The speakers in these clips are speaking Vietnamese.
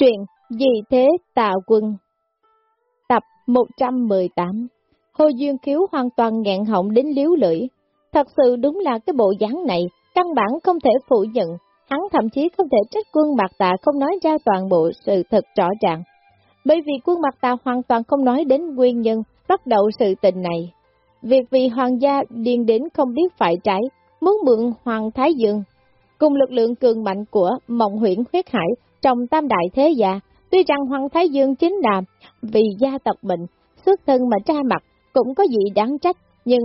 Truyện Gì Thế Tà Quân Tập 118 Hồ Duyên Khiếu hoàn toàn nghẹn họng đến liếu lưỡi. Thật sự đúng là cái bộ dáng này, căn bản không thể phủ nhận. Hắn thậm chí không thể trách quân bạc tạ không nói ra toàn bộ sự thật rõ ràng. Bởi vì quân bạc tạ hoàn toàn không nói đến nguyên nhân bắt đầu sự tình này. Việc vì hoàng gia điên đến không biết phải trái, muốn mượn Hoàng Thái Dương. Cùng lực lượng cường mạnh của mộng huyễn huyết hải trong tam đại thế gia, tuy rằng Hoàng Thái Dương chính là vì gia tộc bệnh xuất thân mà tra mặt cũng có gì đáng trách, nhưng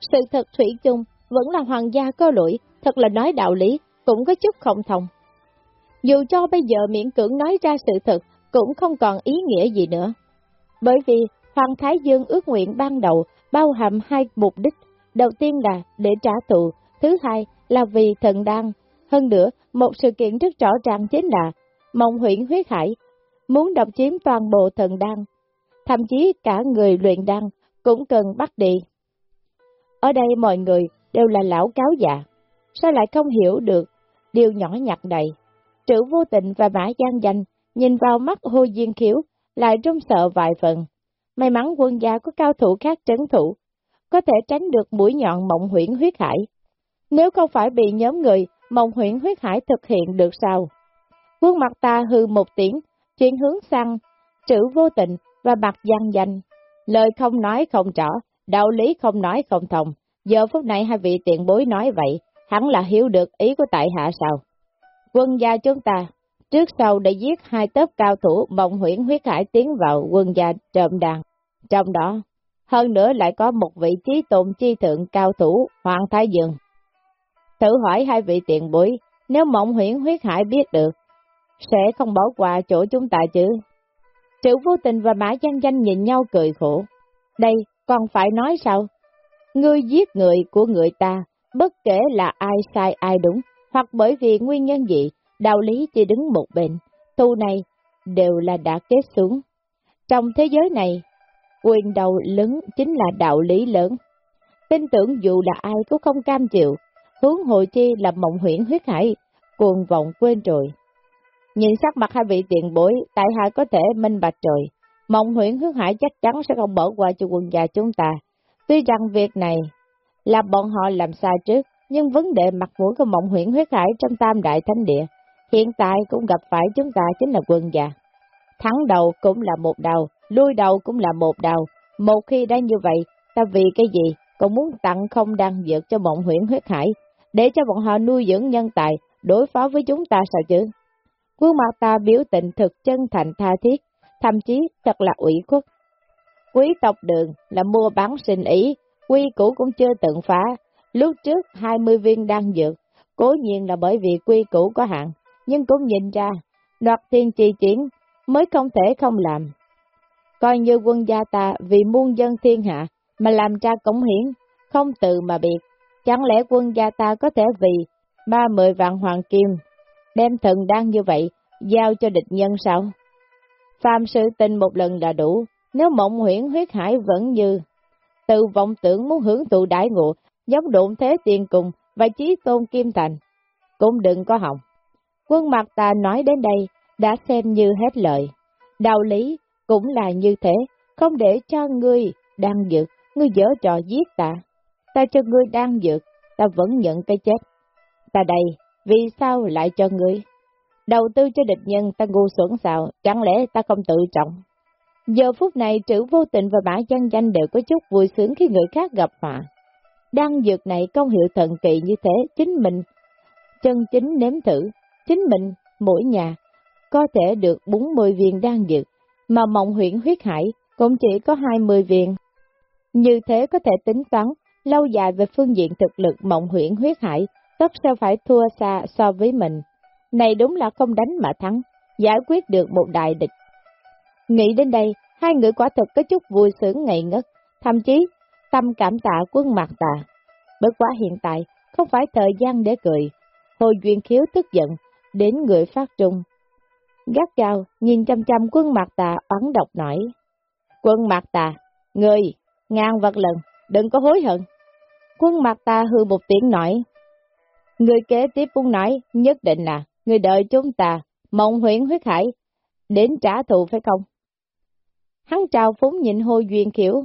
sự thật thủy chung vẫn là hoàng gia có lỗi, thật là nói đạo lý, cũng có chút không thông. Dù cho bây giờ miễn cưỡng nói ra sự thật, cũng không còn ý nghĩa gì nữa. Bởi vì Hoàng Thái Dương ước nguyện ban đầu bao hàm hai mục đích, đầu tiên là để trả thù, thứ hai là vì thần đăng. Hơn nữa, một sự kiện rất rõ ràng chính là mộng huyện huyết hải, muốn độc chiếm toàn bộ thần đăng, thậm chí cả người luyện đăng cũng cần bắt đi. Ở đây mọi người đều là lão cáo già, sao lại không hiểu được điều nhỏ nhặt này? Trữ vô tình và mã gian danh nhìn vào mắt hô diên khiếu, lại run sợ vài phần. May mắn quân gia có cao thủ khác trấn thủ, có thể tránh được mũi nhọn mộng huyễn huyết hải. Nếu không phải bị nhóm người mộng huyễn huyết hải thực hiện được sao? Quân mặt ta hư một tiếng, chuyển hướng sang chữ vô tình và mặt gian danh. Lời không nói không rõ, đạo lý không nói không thông. Giờ phút này hai vị tiện bối nói vậy, hắn là hiểu được ý của tại hạ sao? Quân gia chúng ta, trước sau đã giết hai tớp cao thủ mộng huyễn huyết hải tiến vào quân gia trộm đàn. Trong đó, hơn nữa lại có một vị trí tôn chi thượng cao thủ Hoàng Thái Dương. Thử hỏi hai vị tiện bối, nếu mộng huyễn huyết hải biết được, sẽ không bỏ qua chỗ chúng ta chứ. Triệu vô tình và Mã Giang Danh nhìn nhau cười khổ. Đây, còn phải nói sao? Ngươi giết người của người ta, bất kể là ai sai ai đúng, hoặc bởi vì nguyên nhân gì, đạo lý chỉ đứng một bên, Thu này đều là đã kết xuống. Trong thế giới này, quyền đầu lớn chính là đạo lý lớn. Tin tưởng dù là ai cũng không cam chịu, hướng hồi chi là mộng huyễn huyết hải, cuồng vọng quên rồi. Nhìn sắc mặt hai vị tiền bối, tại hạ có thể minh bạch rồi. Mộng huyện hướng hải chắc chắn sẽ không bỏ qua cho quân già chúng ta. Tuy rằng việc này là bọn họ làm sai trước, nhưng vấn đề mặt mũi của mộng huyện huyết hải trong tam đại thánh địa, hiện tại cũng gặp phải chúng ta chính là quân già. Thắng đầu cũng là một đầu, lui đầu cũng là một đầu. Một khi đã như vậy, ta vì cái gì còn muốn tặng không đăng dược cho mộng huyện huyết hải, để cho bọn họ nuôi dưỡng nhân tài, đối phó với chúng ta sao chứ? Quân mặt ta biểu tình thực chân thành tha thiết, thậm chí thật là ủy khuất. Quý tộc đường là mua bán sinh ý, quy củ cũng chưa tận phá. Lúc trước 20 viên đang dược, cố nhiên là bởi vì quy củ có hạn, nhưng cũng nhìn ra, đoạt thiên trì chiến mới không thể không làm. Coi như quân gia ta vì muôn dân thiên hạ mà làm ra cống hiến, không từ mà biệt. Chẳng lẽ quân gia ta có thể vì ba mười vạn hoàng kim đem thần đang như vậy, giao cho địch nhân sao? Phạm sự tình một lần là đủ, nếu mộng huyễn huyết hải vẫn như tự vọng tưởng muốn hưởng thụ đại ngộ, giống độn thế tiền cùng và chí tôn kim thành, cũng đừng có hỏng. Quân mặt ta nói đến đây, đã xem như hết lời. Đạo lý cũng là như thế, không để cho ngươi đang dược, ngươi dở trò giết ta. Ta cho ngươi đang dược, ta vẫn nhận cái chết. Ta đây, vì sao lại cho ngươi? Đầu tư cho địch nhân ta ngu xuẩn sao, chẳng lẽ ta không tự trọng? Giờ phút này trữ vô tình và mã chân danh đều có chút vui sướng khi người khác gặp họa. đan dược này công hiệu thần kỳ như thế, chính mình chân chính nếm thử, chính mình mỗi nhà có thể được 40 viên đan dược, mà mộng huyện huyết hải cũng chỉ có 20 viên. Như thế có thể tính toán lâu dài về phương diện thực lực mộng huyện huyết hải tất sẽ phải thua xa so với mình. Này đúng là không đánh mà thắng, giải quyết được một đại địch. Nghĩ đến đây, hai người quả thực có chút vui sướng ngậy ngất, thậm chí tâm cảm tạ quân mặt tà. Bất quá hiện tại, không phải thời gian để cười. Hồ Duyên Khiếu tức giận, đến người phát trung. Gắt cao, nhìn chăm chăm quân mặt tà oán độc nổi. Quân mặt tà, người, ngàn vật lần, đừng có hối hận. Quân mặt tà hư một tiếng nổi, Người kế tiếp cũng nói, nhất định là, người đợi chúng ta, mộng huyện huyết hải, đến trả thù phải không? Hắn trào phúng nhìn hô Duyên kiểu.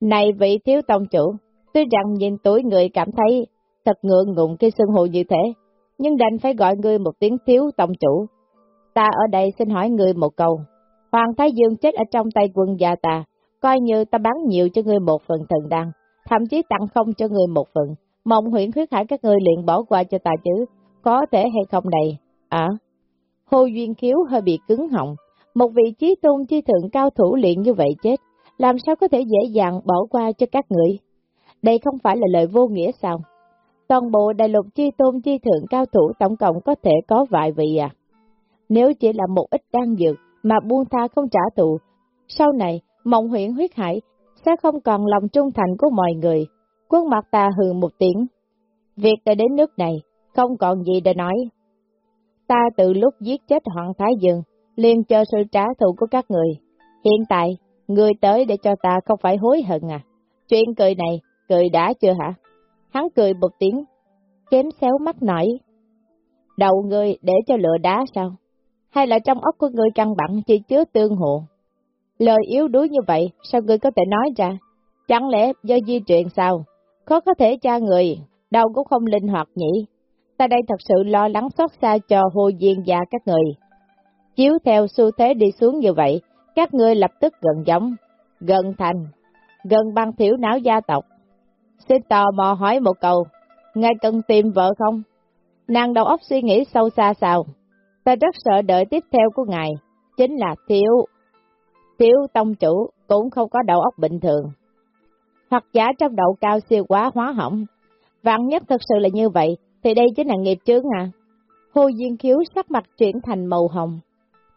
Này vị thiếu tông chủ, tuy rằng nhìn tuổi người cảm thấy thật ngượng ngùng khi xưng hô như thế, nhưng đành phải gọi ngươi một tiếng thiếu tông chủ. Ta ở đây xin hỏi ngươi một câu. Hoàng Thái Dương chết ở trong tay quân gia ta, coi như ta bán nhiều cho ngươi một phần thần đăng, thậm chí tặng không cho ngươi một phần. Mong huyện khuyết hải các ngươi liền bỏ qua cho ta chứ, có thể hay không này? À, Hồ Duyên Kiếu hơi bị cứng họng, một vị trí tôn chi thượng cao thủ luyện như vậy chết, làm sao có thể dễ dàng bỏ qua cho các người? Đây không phải là lời vô nghĩa sao? Toàn bộ đại lục chi tôn chi thượng cao thủ tổng cộng có thể có vài vị à? Nếu chỉ là một ít đan dược mà buông tha không trả thù, sau này mộng huyện huyết hải sẽ không còn lòng trung thành của mọi người. Quân mặt ta hừ một tiếng. Việc đã đến nước này, không còn gì để nói. Ta từ lúc giết chết Hoàng Thái Dương, liền cho sự trả thù của các người. Hiện tại, người tới để cho ta không phải hối hận à? Chuyện cười này, cười đã chưa hả? Hắn cười một tiếng, chém xéo mắt nổi. Đầu người để cho lửa đá sao? Hay là trong ốc của người căn bản chỉ chứa tương hộ? Lời yếu đuối như vậy, sao người có thể nói ra? Chẳng lẽ do di chuyển sao? Khó có thể tra người, đâu cũng không linh hoạt nhỉ? Ta đây thật sự lo lắng xót xa cho hồ duyên và các người. Chiếu theo xu thế đi xuống như vậy, các ngươi lập tức gần giống, gần thành, gần băng thiểu não gia tộc. Xin tò mò hỏi một câu, ngài cần tìm vợ không? Nàng đầu óc suy nghĩ sâu xa sao? Ta rất sợ đợi tiếp theo của ngài, chính là thiếu. Thiếu tông chủ cũng không có đầu óc bình thường. Hoặc giả trong đậu cao siêu quá hóa hỏng. Vạn nhất thật sự là như vậy, thì đây chính là nghiệp chướng à. Hồ Duyên Khiếu sắc mặt chuyển thành màu hồng,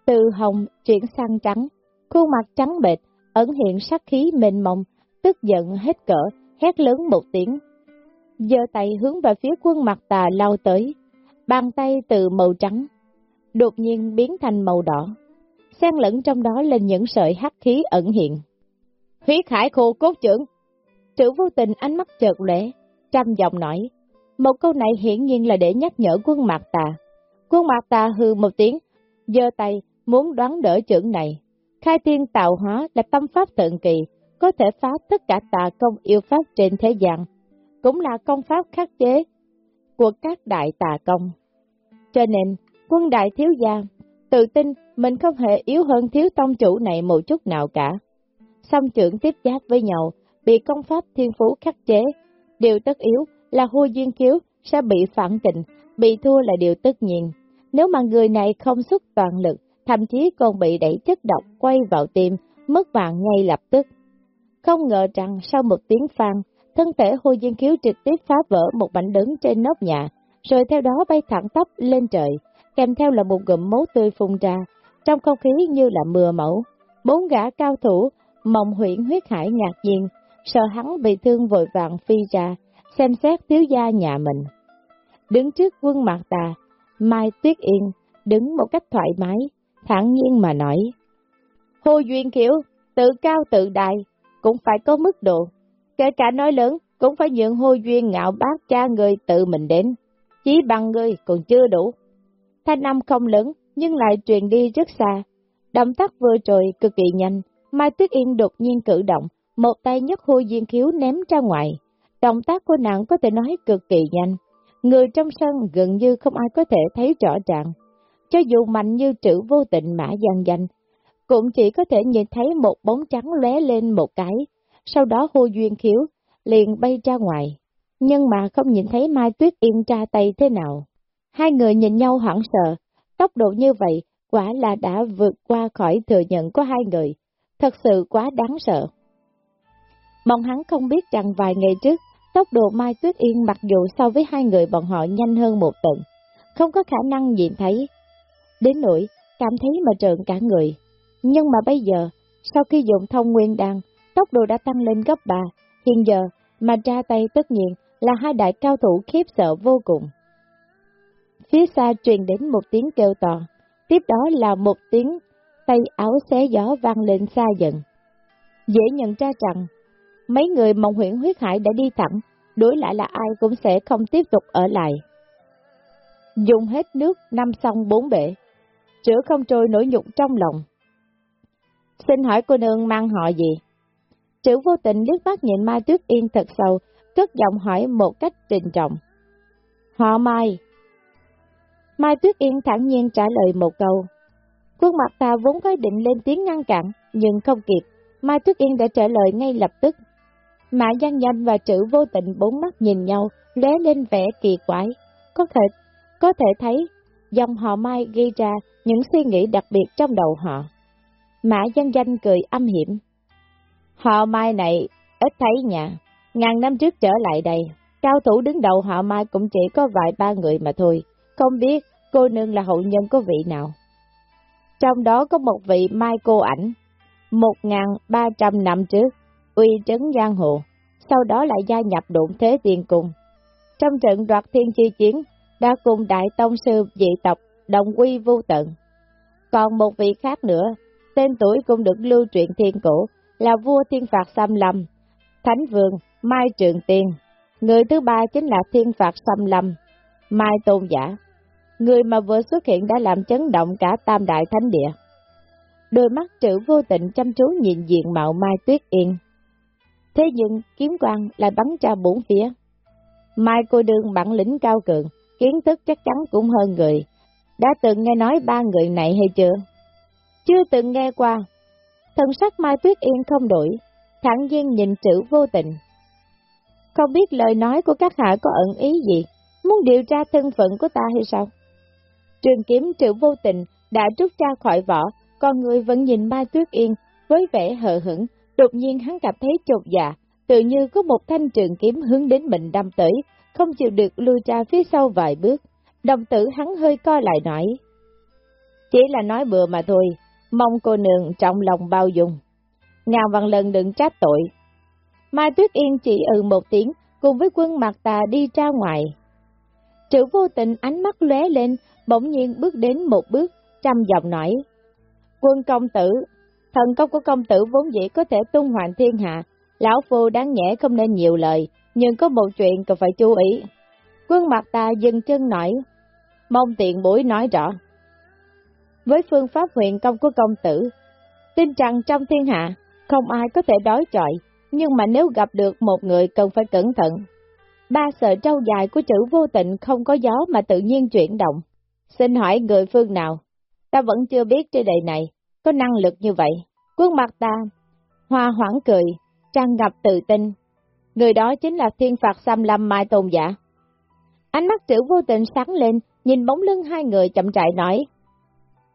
từ hồng chuyển sang trắng, khuôn mặt trắng bệch, ẩn hiện sắc khí mênh mông, tức giận hết cỡ, hét lớn một tiếng. giơ tay hướng về phía quân mặt tà lao tới, bàn tay từ màu trắng, đột nhiên biến thành màu đỏ, xen lẫn trong đó lên những sợi hắc khí ẩn hiện. Huyết hải khô cốt trưởng, trữ vô tình ánh mắt chợt lẻ, trăm giọng nói, một câu này hiển nhiên là để nhắc nhở quân mặt tà. Quân mặt tà hư một tiếng, giơ tay, muốn đoán đỡ trưởng này. Khai thiên tạo hóa là tâm pháp thượng kỳ, có thể phá tất cả tà công yêu pháp trên thế gian, cũng là công pháp khắc chế của các đại tà công. Cho nên, quân đại thiếu gia tự tin mình không hề yếu hơn thiếu tông chủ này một chút nào cả. Song trưởng tiếp giáp với nhau, bị công pháp thiên phú khắc chế, điều tất yếu là hô duyên kiếu sẽ bị phản tịnh, bị thua là điều tất nhiên. Nếu mà người này không xuất toàn lực, thậm chí còn bị đẩy chất độc quay vào tim, mất mạng ngay lập tức. Không ngờ rằng sau một tiếng phan, thân thể hô duyên Khiếu trực tiếp phá vỡ một mảnh đứng trên nóc nhà, rồi theo đó bay thẳng tóc lên trời, kèm theo là một gụm máu tươi phun ra, trong không khí như là mưa mẫu. Bốn gã cao thủ, mộng huyện huyết hải ngạc nhiên, sợ hắn bị thương vội vàng phi ra, xem xét thiếu gia nhà mình. Đứng trước quân mặt tà, Mai Tuyết Yên đứng một cách thoải mái, thản nhiên mà nói. Hồ Duyên Kiểu, tự cao tự đại, cũng phải có mức độ. Kể cả nói lớn, cũng phải nhượng Hồ Duyên ngạo bác cha người tự mình đến. Chỉ bằng người còn chưa đủ. Thanh âm không lớn, nhưng lại truyền đi rất xa. Động tác vừa rồi cực kỳ nhanh, Mai Tuyết Yên đột nhiên cử động, một tay nhấc Hồ Duyên Khiếu ném ra ngoài. Động tác của nàng có thể nói cực kỳ nhanh. Người trong sân gần như không ai có thể thấy rõ ràng. Cho dù mạnh như trữ vô tình mã gian danh, cũng chỉ có thể nhìn thấy một bóng trắng lóe lên một cái, sau đó hô duyên khiếu, liền bay ra ngoài. Nhưng mà không nhìn thấy Mai Tuyết Yên ra tay thế nào. Hai người nhìn nhau hoảng sợ, tốc độ như vậy quả là đã vượt qua khỏi thừa nhận của hai người, thật sự quá đáng sợ bọn hắn không biết rằng vài ngày trước, tốc độ Mai Tuyết Yên mặc dù so với hai người bọn họ nhanh hơn một tuần không có khả năng nhìn thấy. Đến nỗi, cảm thấy mà trợn cả người. Nhưng mà bây giờ, sau khi dùng thông nguyên đan, tốc độ đã tăng lên gấp 3, hiện giờ mà ra tay tất nhiên là hai đại cao thủ khiếp sợ vô cùng. Phía xa truyền đến một tiếng kêu to, tiếp đó là một tiếng tay áo xé gió vang lên xa dần. Dễ nhận ra rằng, mấy người mộng huyện huyết hải đã đi thẳng, đối lại là ai cũng sẽ không tiếp tục ở lại. Dùng hết nước năm sông bốn bể, chữa không trôi nỗi nhục trong lòng. Xin hỏi cô nương mang họ gì? Chữ vô tình liếc mắt nhìn Mai Tuyết Yên thật sâu, cất giọng hỏi một cách trình trọng. Họ Mai. Mai Tuyết Yên thẳng nhiên trả lời một câu. Quân mặt ta vốn có định lên tiếng ngăn cản, nhưng không kịp. Mai Tuyết Yên đã trả lời ngay lập tức. Mã Giang Nhanh và chữ vô tình bốn mắt nhìn nhau, lóe lên vẻ kỳ quái. Có thể, có thể thấy, dòng họ Mai ghi ra những suy nghĩ đặc biệt trong đầu họ. Mã Giang Danh cười âm hiểm. Họ Mai này ít thấy nhà, ngàn năm trước trở lại đây, cao thủ đứng đầu họ Mai cũng chỉ có vài ba người mà thôi, không biết cô nương là hậu nhân của vị nào. Trong đó có một vị Mai cô ảnh, một ngàn ba trăm năm trước, uy trấn giang hồ, sau đó lại gia nhập đụng thế tiền cùng. Trong trận đoạt thiên chi chiến, đã cùng đại tông sư dị tộc đồng quy vô tận. Còn một vị khác nữa, tên tuổi cũng được lưu truyện thiên cổ, là vua thiên phạt xâm lâm, Thánh Vương Mai Trường Tiên. Người thứ ba chính là thiên phạt xâm lâm, Mai Tôn Giả. Người mà vừa xuất hiện đã làm chấn động cả tam đại thánh địa. Đôi mắt trữ vô tình chăm chú nhìn diện mạo Mai Tuyết Yên. Thế nhưng kiếm quang lại bắn ra bốn phía. Mai cô đương bản lĩnh cao cường, kiến thức chắc chắn cũng hơn người. Đã từng nghe nói ba người này hay chưa? Chưa từng nghe qua. Thần sắc Mai Tuyết Yên không đổi, thẳng nhiên nhìn chữ vô tình. Không biết lời nói của các hạ có ẩn ý gì, muốn điều tra thân phận của ta hay sao? Trường kiếm chữ vô tình đã rút ra khỏi vỏ, con người vẫn nhìn Mai Tuyết Yên với vẻ hờ hững, đột nhiên hắn cảm thấy chột dạ, tự như có một thanh trường kiếm hướng đến mình đâm tới, không chịu được lui ra phía sau vài bước. Đồng tử hắn hơi co lại nói. Chỉ là nói bừa mà thôi, mong cô nương trọng lòng bao dung. Ngàn vạn lần đừng trách tội. Mai Tuyết Yên chỉ ừ một tiếng, cùng với quân mặt tà đi ra ngoài. Chữ vô tình ánh mắt lóe lên, bỗng nhiên bước đến một bước, trăm giọng nói. Quân công tử, thần công của công tử vốn dĩ có thể tung hoành thiên hạ, lão phu đáng nhẽ không nên nhiều lời, nhưng có một chuyện cần phải chú ý. Quân mặt ta dừng chân nói, mong tiện bối nói rõ. Với phương pháp huyền công của công tử, tin rằng trong thiên hạ, không ai có thể đói chọi nhưng mà nếu gặp được một người cần phải cẩn thận. Ba sợi trâu dài của chữ vô tịnh không có gió mà tự nhiên chuyển động. Xin hỏi người phương nào? Ta vẫn chưa biết trên đời này, có năng lực như vậy. Quân mặt ta, hoa hoảng cười, tràn ngập tự tin. Người đó chính là thiên phạt xăm lâm mai tôn giả. Ánh mắt chữ vô tình sáng lên, nhìn bóng lưng hai người chậm rãi nói.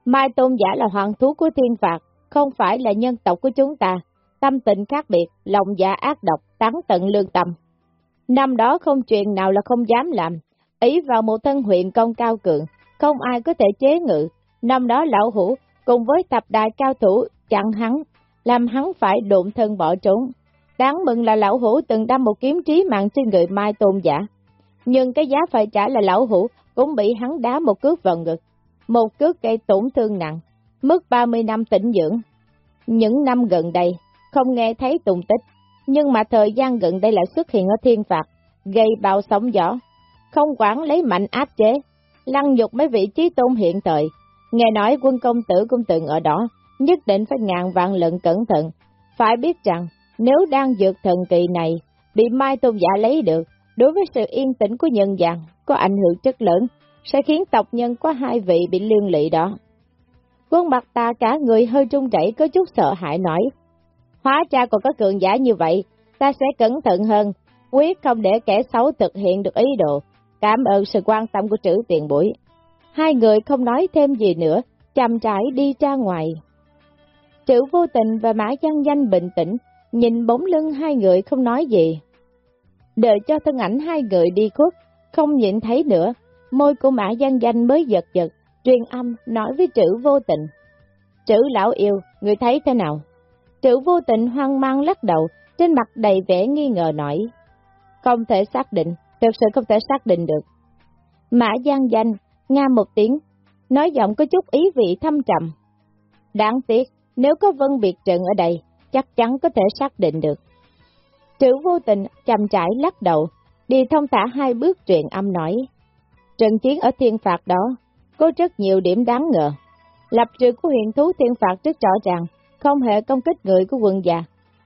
Mai tôn giả là hoàng thú của thiên phạt, không phải là nhân tộc của chúng ta. Tâm tình khác biệt, lòng dạ ác độc, tán tận lương tâm. Năm đó không chuyện nào là không dám làm, ý vào một thân huyện công cao cường, không ai có thể chế ngự. Năm đó lão hủ cùng với tập đại cao thủ chặn hắn, làm hắn phải độn thân bỏ trốn. Đáng mừng là lão hủ từng đâm một kiếm trí mạng trên người Mai Tôn giả. Nhưng cái giá phải trả là lão hủ cũng bị hắn đá một cước vào ngực. Một cước gây tổn thương nặng, mất 30 năm tĩnh dưỡng. Những năm gần đây, không nghe thấy tùng tích, nhưng mà thời gian gần đây lại xuất hiện ở thiên phạt, gây bạo sóng gió, không quản lấy mạnh áp chế, lăng nhục mấy vị trí tôn hiện thời. Nghe nói quân công tử cũng từng ở đó, nhất định phải ngàn vạn lần cẩn thận. Phải biết rằng, nếu đang dược thần kỳ này, bị Mai Tôn Giả lấy được, đối với sự yên tĩnh của nhân gian, có ảnh hưởng chất lớn, sẽ khiến tộc nhân có hai vị bị liên lụy đó. Quân mặt ta cả người hơi trung chảy có chút sợ hãi nói, hóa ra còn có cường giả như vậy, ta sẽ cẩn thận hơn, quyết không để kẻ xấu thực hiện được ý đồ, cảm ơn sự quan tâm của trữ tiền buổi Hai người không nói thêm gì nữa, chậm trải đi ra ngoài. Chữ vô tình và mã văn danh bình tĩnh, nhìn bóng lưng hai người không nói gì. Đợi cho thân ảnh hai người đi khuất, không nhìn thấy nữa, môi của mã văn danh mới giật giật, truyền âm nói với chữ vô tình. Chữ lão yêu, người thấy thế nào? Chữ vô tình hoang mang lắc đầu, trên mặt đầy vẻ nghi ngờ nói. Không thể xác định, thực sự không thể xác định được. Mã Giang Danh, nga một tiếng, nói giọng có chút ý vị thâm trầm. Đáng tiếc, nếu có vân biệt trận ở đây, chắc chắn có thể xác định được. Chữ vô tình chậm trải lắc đầu, đi thông thả hai bước truyền âm nói. Trận chiến ở thiên phạt đó, có rất nhiều điểm đáng ngờ. Lập trường của huyền thú thiên phạt rất rõ ràng, không hề công kích người của quân già,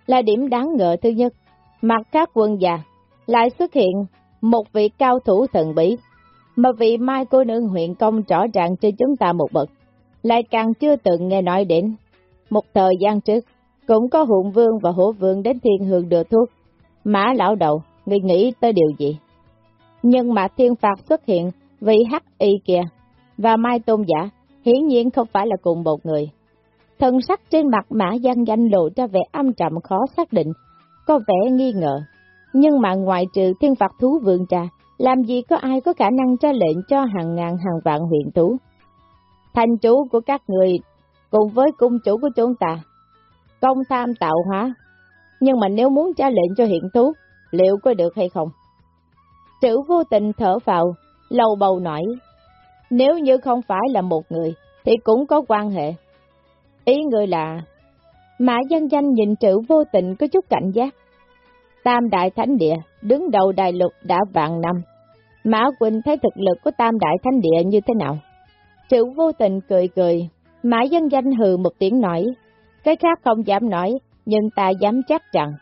là điểm đáng ngờ thứ nhất. Mặt khác quân già, lại xuất hiện một vị cao thủ thần bí, mà vị mai cô nương huyện công rõ ràng cho chúng ta một bậc, lại càng chưa từng nghe nói đến. Một thời gian trước, cũng có hụn vương và hổ vương đến thiên hương đưa thuốc. Mã lão đầu, người nghĩ tới điều gì? Nhưng mà thiên phạt xuất hiện vì hắc y kia, và mai tôn giả, hiển nhiên không phải là cùng một người. Thần sắc trên mặt mã gian danh lộ ra vẻ âm trầm khó xác định, có vẻ nghi ngờ. Nhưng mà ngoại trừ thiên phạt thú vương trà, làm gì có ai có khả năng ra lệnh cho hàng ngàn hàng vạn huyện thú. Thành chủ của các người cùng với cung chủ của chúng ta, công tham tạo hóa. Nhưng mà nếu muốn ra lệnh cho hiện thú, liệu có được hay không? Chữ vô tình thở vào, lầu bầu nổi. Nếu như không phải là một người, thì cũng có quan hệ. Ý người là, Mã dân danh nhìn chữ vô tình có chút cảnh giác. Tam Đại Thánh Địa, đứng đầu đại lục đã vạn năm. Mã Quỳnh thấy thực lực của Tam Đại Thánh Địa như thế nào? Chữ vô tình cười cười, Mã dân danh hừ một tiếng nói, cái khác không dám nói, nhưng ta dám chắc rằng,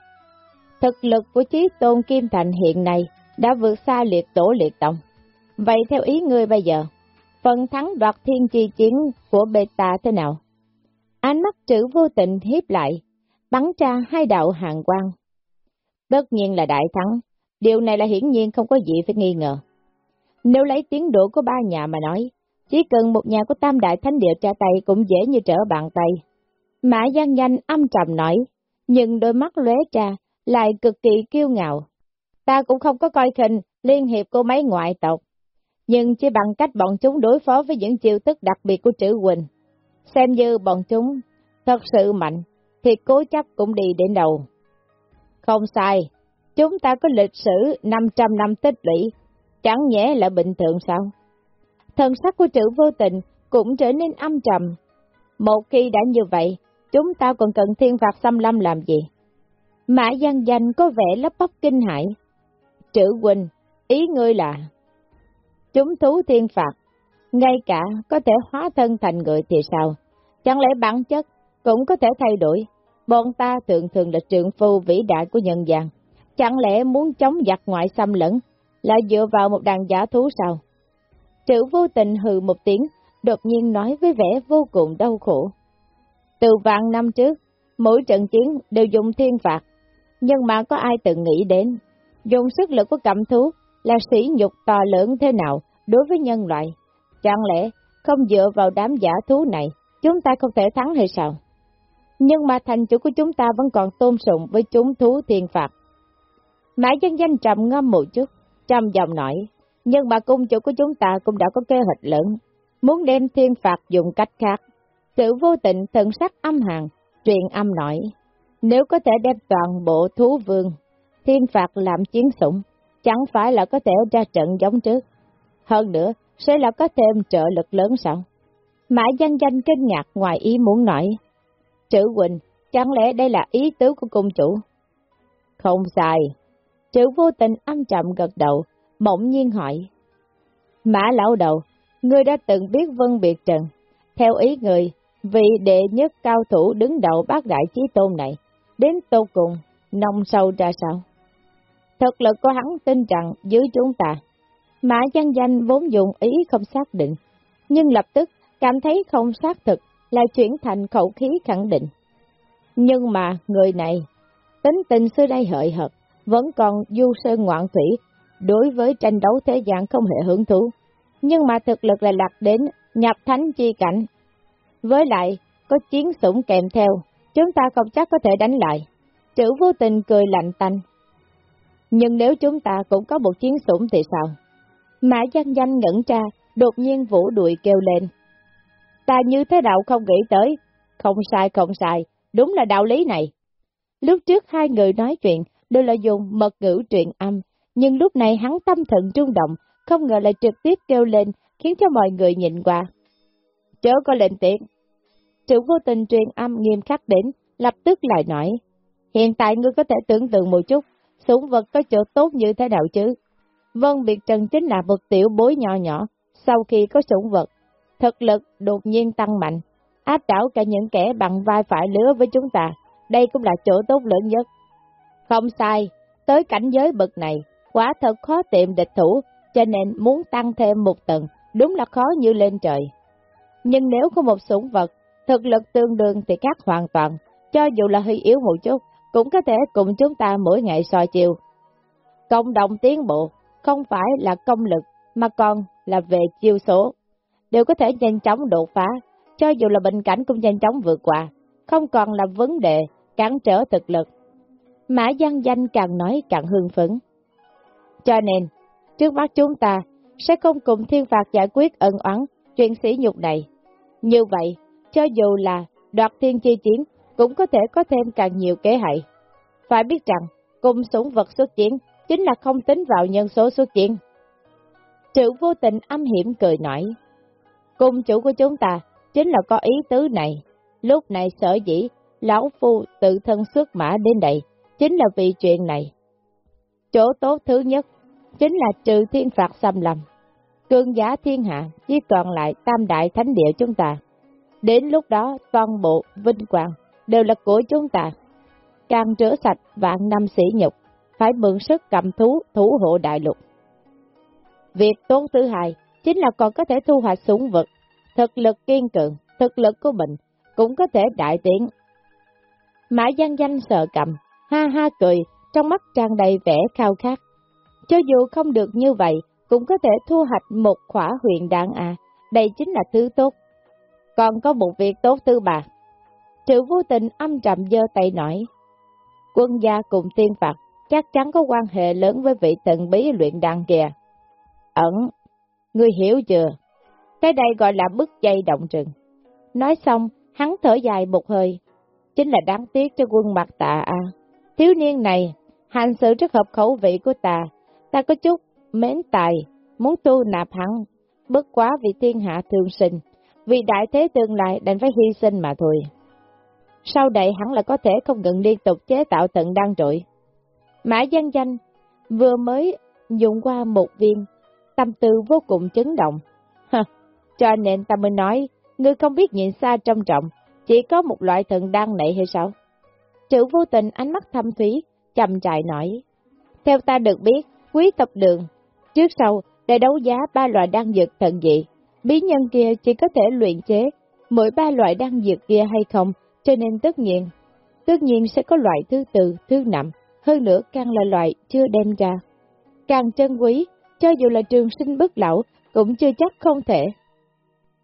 thực lực của chí tôn Kim Thành hiện nay đã vượt xa liệt tổ liệt tông. Vậy theo ý ngươi bây giờ, phần thắng đoạt thiên chi chiến của beta thế nào? Ánh mắt chữ vô tình hiếp lại, bắn ra hai đạo hàng quang. Tất nhiên là đại thắng, điều này là hiển nhiên không có gì phải nghi ngờ. Nếu lấy tiến độ của ba nhà mà nói, chỉ cần một nhà của tam đại thánh địa tra tay cũng dễ như trở bàn tay. Mã Giang Nhanh âm trầm nói, nhưng đôi mắt lóe ra lại cực kỳ kiêu ngạo. Ta cũng không có coi khinh liên hiệp của mấy ngoại tộc, nhưng chỉ bằng cách bọn chúng đối phó với những chiêu thức đặc biệt của trữ Quỳnh. Xem như bọn chúng thật sự mạnh, thì cố chấp cũng đi đến đầu. Không sai, chúng ta có lịch sử 500 năm tích lũy, chẳng nhẽ là bình thường sao? Thần sắc của trữ vô tình cũng trở nên âm trầm. Một khi đã như vậy, chúng ta còn cần thiên phạt xâm lâm làm gì? Mã Giang Danh có vẻ lấp bắp kinh hãi. Trữ huynh, ý ngươi là chúng thú thiên phạt, ngay cả có thể hóa thân thành người thì sao? Chẳng lẽ bản chất cũng có thể thay đổi? Bọn ta thường thường là trượng phu vĩ đại của nhân gian. Chẳng lẽ muốn chống giặc ngoại xâm lẫn là dựa vào một đàn giả thú sao? Trữ vô tình hừ một tiếng, đột nhiên nói với vẻ vô cùng đau khổ. Từ vạn năm trước, mỗi trận chiến đều dùng thiên phạt, nhưng mà có ai từng nghĩ đến, dùng sức lực của cầm thú là sỉ nhục to lớn thế nào đối với nhân loại. Chẳng lẽ không dựa vào đám giả thú này, chúng ta không thể thắng hay sao? Nhưng mà thành chủ của chúng ta vẫn còn tôn sùng với chúng thú thiên phạt. mã dân danh trầm ngâm một chút, trầm giọng nói, nhưng mà cung chủ của chúng ta cũng đã có kế hoạch lớn, muốn đem thiên phạt dùng cách khác. Sự vô tình thần sắc âm hàng, truyền âm nói, nếu có thể đem toàn bộ thú vương, thiên phạt làm chiến sủng, chẳng phải là có thể ra trận giống trước. Hơn nữa, sẽ là có thêm trợ lực lớn sao? mã danh danh kinh ngạc ngoài ý muốn nói. Trữ Quỳnh, chẳng lẽ đây là ý tứ của cung chủ? Không sai. Trữ vô tình âm trầm gật đầu, mộng nhiên hỏi. Mã lão đầu, ngươi đã từng biết vân biệt trần. Theo ý người, vị đệ nhất cao thủ đứng đầu bác đại chí tôn này, đến tô cùng, nông sâu ra sao? Thực lực của hắn tin rằng dưới chúng ta, Mã Văn Danh vốn dùng ý không xác định, nhưng lập tức cảm thấy không xác thực, lại chuyển thành khẩu khí khẳng định. Nhưng mà người này, tính tình xưa đây hợi hợt, vẫn còn du sơn ngoạn thủy, đối với tranh đấu thế gian không hề hứng thú. Nhưng mà thực lực là lạc đến nhập thánh chi cảnh. Với lại, có chiến sủng kèm theo, chúng ta không chắc có thể đánh lại. Chữ vô tình cười lạnh tanh. Nhưng nếu chúng ta cũng có một chiến sủng thì sao? Mã Giang danh ngẩn ra, đột nhiên vũ đuổi kêu lên. Ta như thế nào không nghĩ tới? Không sai, không sai, đúng là đạo lý này. Lúc trước hai người nói chuyện đều là dùng mật ngữ truyền âm, nhưng lúc này hắn tâm thần trung động, không ngờ lại trực tiếp kêu lên, khiến cho mọi người nhìn qua. Chớ có lên tiếng. trưởng vô tình truyền âm nghiêm khắc đến, lập tức lại nói, hiện tại ngươi có thể tưởng tượng một chút, súng vật có chỗ tốt như thế nào chứ? Vân Biệt Trần chính là vật tiểu bối nhỏ nhỏ, sau khi có sủng vật, thực lực đột nhiên tăng mạnh, áp đảo cả những kẻ bằng vai phải lứa với chúng ta, đây cũng là chỗ tốt lớn nhất. Không sai, tới cảnh giới bậc này, quả thật khó tìm địch thủ, cho nên muốn tăng thêm một tầng, đúng là khó như lên trời. Nhưng nếu có một sủng vật, thực lực tương đương thì khác hoàn toàn, cho dù là hơi yếu một chút, cũng có thể cùng chúng ta mỗi ngày soi chiều. Cộng đồng tiến bộ, không phải là công lực, mà còn là về chiêu số. Đều có thể nhanh chóng đột phá, cho dù là bệnh cảnh cũng nhanh chóng vượt qua, không còn là vấn đề cản trở thực lực. Mã Giang Danh càng nói càng hưng phấn. Cho nên, trước mắt chúng ta sẽ không cùng thiên phạt giải quyết ân oán chuyện sĩ nhục này. Như vậy, cho dù là đoạt thiên chi chiến, cũng có thể có thêm càng nhiều kế hại. Phải biết rằng, cùng sủng vật xuất chiến, chính là không tính vào nhân số xuất chiến. Triệu vô tình âm hiểm cười nói, cung chủ của chúng ta chính là có ý tứ này. Lúc này sở dĩ, lão phu tự thân xuất mã đến đây, chính là vì chuyện này. Chỗ tốt thứ nhất, chính là trừ thiên phạt xâm lầm. Cương giá thiên hạ chỉ còn lại tam đại thánh địa chúng ta. Đến lúc đó, toàn bộ vinh quang đều là của chúng ta. Càng rửa sạch vạn năm sĩ nhục, phải mượn sức cầm thú thủ hộ đại lục. Việc tốt thứ hai chính là còn có thể thu hoạch súng vật, thực lực kiên cường, thực lực của mình cũng có thể đại tiến. Mã Giang Danh sợ cầm, ha ha cười, trong mắt tràn đầy vẻ khao khát. Cho dù không được như vậy, cũng có thể thu hoạch một khỏa huyện đạn à, đây chính là thứ tốt. Còn có một việc tốt thứ ba. Sự vô tình âm trầm dơ tay nói. Quân gia cùng tiên phạt chắc chắn có quan hệ lớn với vị thần bí luyện đan kìa. Ẩn, ngươi hiểu chưa? Cái đây gọi là bức dây động rừng. Nói xong, hắn thở dài một hơi. Chính là đáng tiếc cho quân mặt tạ à. Thiếu niên này, hành sự rất hợp khẩu vị của ta. Ta có chút mến tài, muốn tu nạp hắn. Bất quá vì thiên hạ thường sinh, vì đại thế tương lai đành phải hy sinh mà thôi. Sau đây hắn là có thể không ngừng liên tục chế tạo tận đăng trội. Mã Giang Danh vừa mới dùng qua một viên, tâm tư vô cùng chấn động. Cho nên ta mới nói, ngươi không biết nhìn xa trong trọng, chỉ có một loại thần đang này hay sao? Chữ vô tình ánh mắt thâm thúy, chầm trại nói. Theo ta được biết, quý tập đường, trước sau, để đấu giá ba loại đăng dược thần dị, bí nhân kia chỉ có thể luyện chế mỗi ba loại đăng dược kia hay không, cho nên tất nhiên, tất nhiên sẽ có loại thứ tư, thứ năm, hơn nữa càng là loại chưa đem ra. Càng chân quý, cho dù là trường sinh bất lão, cũng chưa chắc không thể.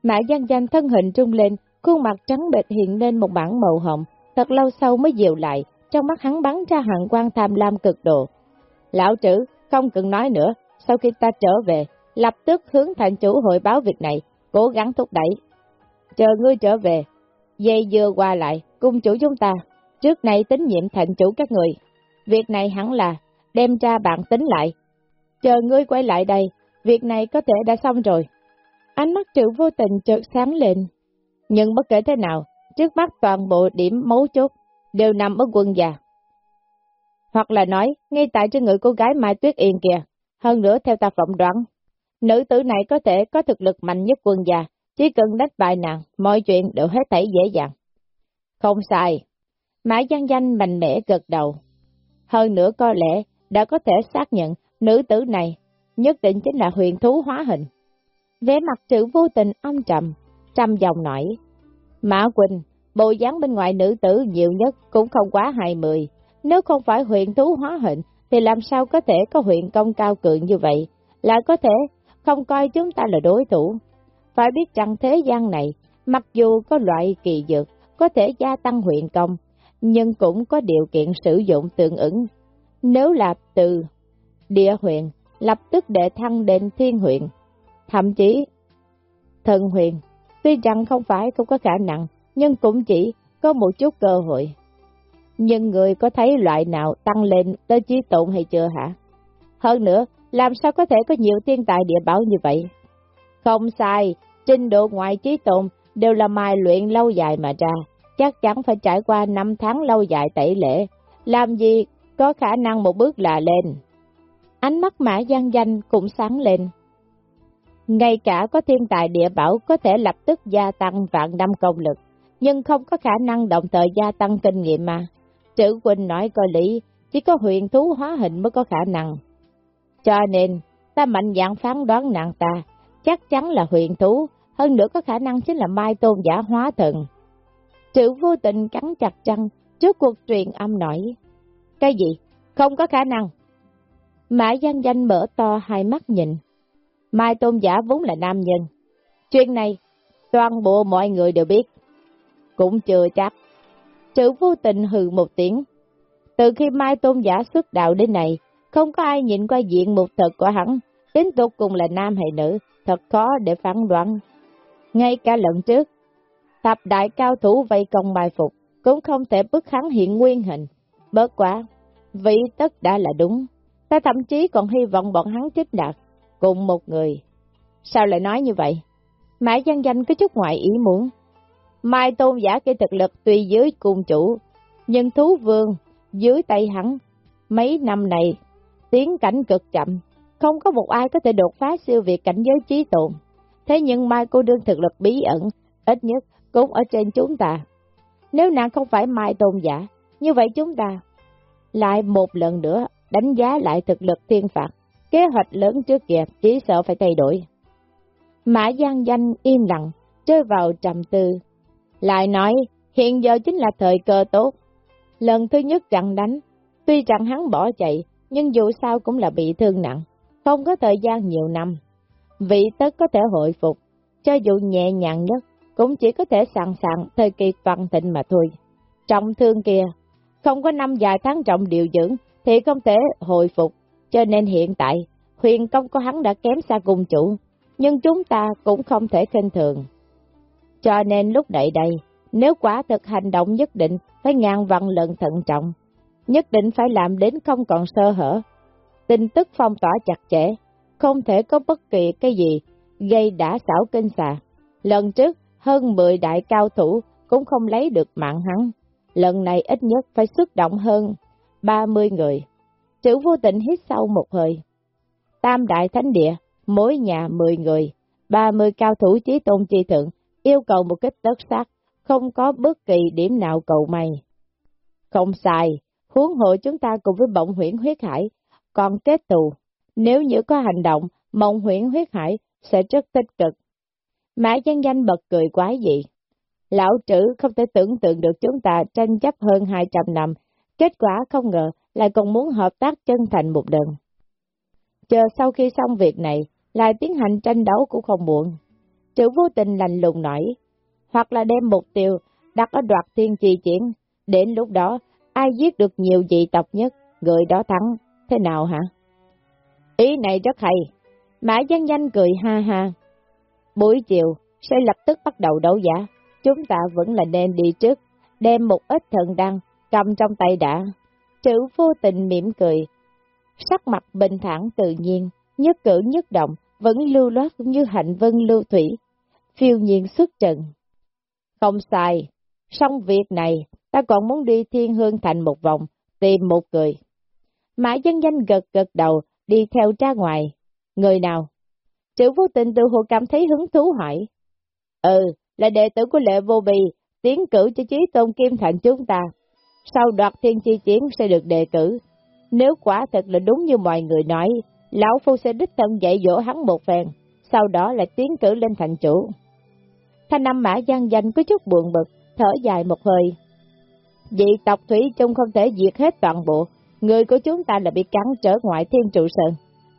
Mã Giang Giang thân hình trung lên, khuôn mặt trắng bệch hiện lên một bản màu hồng, thật lâu sau mới dịu lại, trong mắt hắn bắn ra hạng quan tham lam cực độ. Lão trữ, không cần nói nữa, sau khi ta trở về, lập tức hướng thành chủ hội báo việc này, cố gắng thúc đẩy. Chờ ngươi trở về, dây dưa qua lại, cung chủ chúng ta, trước nay tín nhiệm thành chủ các người. Việc này hẳn là đem ra bạn tính lại. Chờ ngươi quay lại đây, việc này có thể đã xong rồi. Ánh mắt triệu vô tình chợt sáng lên. Nhưng bất kể thế nào, trước mắt toàn bộ điểm mấu chốt đều nằm ở quân già. Hoặc là nói, ngay tại trên người cô gái Mai Tuyết Yên kìa, hơn nữa theo ta phỏng đoán, nữ tử này có thể có thực lực mạnh nhất quân già, chỉ cần đánh bại nàng, mọi chuyện đều hết thảy dễ dàng. Không sai. Mã Giang Danh mạnh mẽ gật đầu. Hơn nữa có lẽ đã có thể xác nhận nữ tử này nhất định chính là huyền thú hóa hình. Vẻ mặt chữ vô tình âm trầm, trăm dòng nổi. Mã Quỳnh, bộ dáng bên ngoài nữ tử nhiều nhất cũng không quá hai mươi. Nếu không phải huyền thú hóa hình, thì làm sao có thể có huyền công cao cường như vậy, lại có thể không coi chúng ta là đối thủ. Phải biết rằng thế gian này, mặc dù có loại kỳ dược có thể gia tăng huyện công, nhưng cũng có điều kiện sử dụng tương ứng. Nếu là từ địa huyện, lập tức để thăng đến thiên huyện, thậm chí thần huyện, tuy rằng không phải không có khả năng, nhưng cũng chỉ có một chút cơ hội. Nhưng người có thấy loại nào tăng lên tới trí tụng hay chưa hả? Hơn nữa, làm sao có thể có nhiều thiên tài địa bảo như vậy? Không sai, trình độ ngoại trí tụng đều là mài luyện lâu dài mà ra, chắc chắn phải trải qua năm tháng lâu dài tẩy lễ, làm gì có khả năng một bước là lên. Ánh mắt mã gian danh cũng sáng lên. Ngay cả có thiên tài địa bảo có thể lập tức gia tăng vạn năm công lực, nhưng không có khả năng động thời gia tăng kinh nghiệm mà. Trữ Quỳnh nói coi lý, chỉ có huyền thú hóa hình mới có khả năng. Cho nên, ta mạnh dạng phán đoán nàng ta, chắc chắn là huyền thú, hơn nữa có khả năng chính là mai tôn giả hóa thần. Trữ vô tình cắn chặt răng trước cuộc truyền âm nổi. Cái gì? Không có khả năng. Mã Giang Danh mở to hai mắt nhìn. Mai tôn giả vốn là nam nhân. Chuyện này, toàn bộ mọi người đều biết. Cũng chưa chắc. sự vô tình hừ một tiếng. Từ khi Mai tôn giả xuất đạo đến này, không có ai nhìn qua diện một thật của hắn, đến tục cùng là nam hay nữ, thật khó để phán đoán. Ngay cả lần trước, thập đại cao thủ vây công bài phục, cũng không thể bức hắn hiện nguyên hình. Bớt quá, vị tất đã là đúng. Ta thậm chí còn hy vọng bọn hắn chết đạt, cùng một người. Sao lại nói như vậy? Mã Giang Danh có chút ngoại ý muốn. Mai tôn giả kia thực lực tùy dưới cùng chủ, nhưng thú vương dưới tay hắn, mấy năm này, tiến cảnh cực chậm, không có một ai có thể đột phá siêu việt cảnh giới trí tồn. Thế nhưng Mai cô đương thực lực bí ẩn, ít nhất cũng ở trên chúng ta. Nếu nàng không phải Mai tôn giả, như vậy chúng ta lại một lần nữa đánh giá lại thực lực thiên phạt, kế hoạch lớn trước kia chỉ sợ phải thay đổi. Mã Giang Danh im lặng, rơi vào trầm tư. Lại nói, hiện giờ chính là thời cơ tốt. Lần thứ nhất chặn đánh, tuy rằng hắn bỏ chạy, nhưng dù sao cũng là bị thương nặng, không có thời gian nhiều năm. Vị tất có thể hồi phục, cho dù nhẹ nhàng nhất, cũng chỉ có thể sẵn sàng thời kỳ toàn thịnh mà thôi. Trọng thương kia, không có năm dài tháng trọng điều dưỡng, thì không thể hồi phục, cho nên hiện tại, huyền công của hắn đã kém xa cùng chủ, nhưng chúng ta cũng không thể khinh thường. Cho nên lúc này đây, nếu quả thực hành động nhất định phải ngàn vạn lần thận trọng, nhất định phải làm đến không còn sơ hở. Tin tức phong tỏa chặt chẽ, không thể có bất kỳ cái gì gây đã xảo kinh xà. Lần trước, hơn 10 đại cao thủ cũng không lấy được mạng hắn. Lần này ít nhất phải xuất động hơn 30 người. Chữ vô tình hít sâu một hơi. Tam đại thánh địa, mỗi nhà 10 người, 30 cao thủ chí tôn chi thượng, yêu cầu một kích tất sát, không có bất kỳ điểm nào cầu may. Không sai, huống hộ chúng ta cùng với bộng huyển huyết hải, còn kết tù. Nếu như có hành động, mộng huyển huyết hải sẽ rất tích cực. Mã dân danh bật cười quái dị. Lão trữ không thể tưởng tượng được chúng ta tranh chấp hơn 200 năm, kết quả không ngờ lại còn muốn hợp tác chân thành một lần. Chờ sau khi xong việc này, lại tiến hành tranh đấu cũng không muộn. Chữ vô tình lành lùng nổi, hoặc là đem mục tiêu đặt ở đoạt thiên trì chiến, đến lúc đó ai giết được nhiều dị tộc nhất, người đó thắng, thế nào hả? Ý này rất hay, Mã Giang Danh cười ha ha. Buổi chiều, sẽ lập tức bắt đầu đấu giá, chúng ta vẫn là nên đi trước, đem một ít thần đăng cầm trong tay đã. Chữ vô tình mỉm cười, sắc mặt bình thản tự nhiên, nhất cử nhất động, vẫn lưu loát như hạnh vân lưu thủy, phiêu nhiên xuất trận. Không sai, xong việc này, ta còn muốn đi thiên hương thành một vòng, tìm một người. Mã dân danh gật gật đầu, đi theo ra ngoài. Người nào? Chữ vô tình từ hồ cảm thấy hứng thú hỏi. Ừ, là đệ tử của lệ vô bì, tiến cử cho trí tôn kim thành chúng ta. Sau đoạt thiên chi chiến sẽ được đề cử. Nếu quả thật là đúng như mọi người nói, Lão Phu sẽ đích thân dạy dỗ hắn một phen, sau đó lại tiến cử lên thành chủ. Thanh năm mã giang danh có chút buồn bực, thở dài một hơi. Dị tộc Thủy chung không thể diệt hết toàn bộ, người của chúng ta là bị cắn trở ngoại thiên trụ sơn.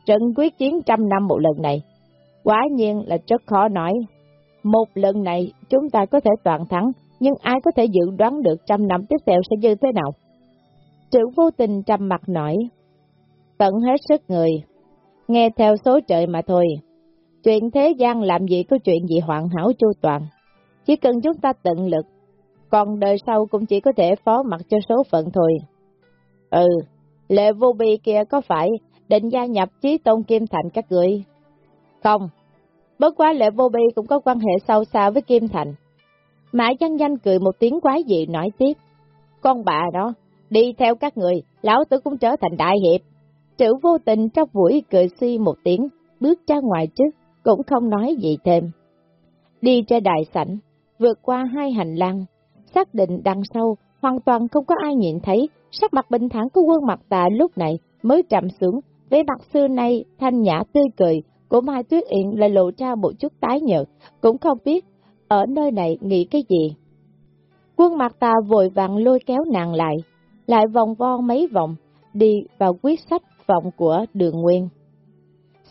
Trận quyết chiến trăm năm một lần này, quả nhiên là rất khó nói. Một lần này chúng ta có thể toàn thắng, nhưng ai có thể dự đoán được trăm năm tiếp theo sẽ như thế nào? Trưởng vô tình trầm mặt nổi, tận hết sức người, nghe theo số trời mà thôi. Chuyện thế gian làm gì có chuyện gì hoàn hảo chu toàn, chỉ cần chúng ta tận lực, còn đời sau cũng chỉ có thể phó mặt cho số phận thôi. Ừ, lệ vô bi kia có phải định gia nhập chí tôn kim thành các người? Không, bất quá lệ vô bi cũng có quan hệ sâu xa với kim thành. Mã văn danh cười một tiếng quái dị nói tiếp. Con bà đó, đi theo các người, lão tử cũng trở thành đại hiệp. Trữ vô tình trong buổi cười suy một tiếng, bước ra ngoài trước, cũng không nói gì thêm. Đi ra đại sảnh, vượt qua hai hành lang, xác định đằng sau, hoàn toàn không có ai nhìn thấy, sắc mặt bình thản của quân mặt tà lúc này mới trầm xuống, vẻ mặt xưa nay thanh nhã tươi cười của Mai Tuyết Yện lại lộ ra một chút tái nhợt, cũng không biết ở nơi này nghĩ cái gì. Quân mặt tà vội vàng lôi kéo nàng lại, lại vòng vo mấy vòng, đi vào quyết sách vọng của đường nguyên.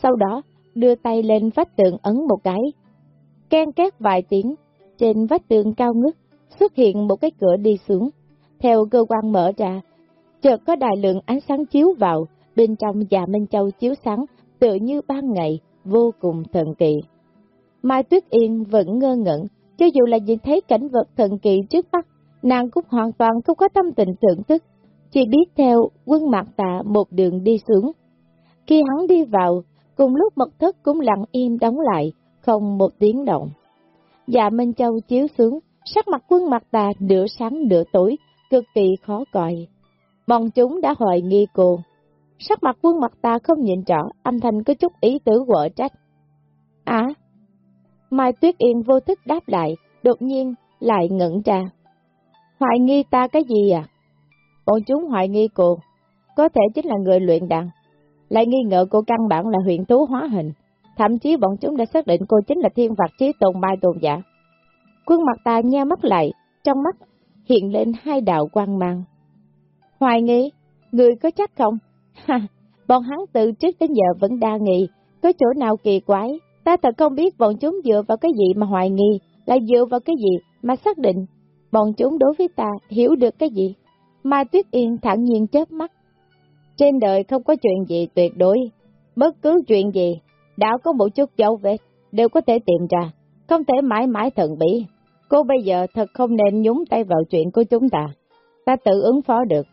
Sau đó, đưa tay lên vách tường ấn một cái. Ken két vài tiếng, trên vách tường cao ngất, xuất hiện một cái cửa đi xuống. Theo cơ quan mở ra, chợt có đại lượng ánh sáng chiếu vào, bên trong già Minh Châu chiếu sáng, tựa như ban ngày, vô cùng thần kỳ. Mai Tuyết Yên vẫn ngơ ngẩn, cho dù là nhìn thấy cảnh vật thần kỳ trước mắt, nàng cũng hoàn toàn không có tâm tình thưởng thức, chỉ biết theo quân mạc tạ một đường đi xuống. Khi hắn đi vào, cùng lúc mật thất cũng lặng im đóng lại, không một tiếng động. Dạ Minh Châu chiếu xuống, sắc mặt quân mặt tà nửa sáng nửa tối, cực kỳ khó coi. Bọn chúng đã hoài nghi cô. Sắc mặt quân mặt tà không nhìn rõ, âm thanh có chút ý tứ quở trách. À, Mai Tuyết Yên vô thức đáp lại, đột nhiên lại ngẩn ra. Hoài nghi ta cái gì à? Bọn chúng hoài nghi cô, có thể chính là người luyện đàn, lại nghi ngờ cô căn bản là huyện tú hóa hình. Thậm chí bọn chúng đã xác định cô chính là thiên vật trí tồn mai tồn giả. Quân mặt ta nheo mắt lại, trong mắt hiện lên hai đạo quang mang. Hoài nghi, người có chắc không? Ha, bọn hắn từ trước đến giờ vẫn đa nghi, có chỗ nào kỳ quái, ta thật không biết bọn chúng dựa vào cái gì mà hoài nghi, lại dựa vào cái gì mà xác định bọn chúng đối với ta hiểu được cái gì. Mai Tuyết Yên thẳng nhiên chớp mắt. Trên đời không có chuyện gì tuyệt đối, bất cứ chuyện gì, đã có một chút dấu vết, đều có thể tìm ra, không thể mãi mãi thần bí. Cô bây giờ thật không nên nhúng tay vào chuyện của chúng ta. Ta tự ứng phó được.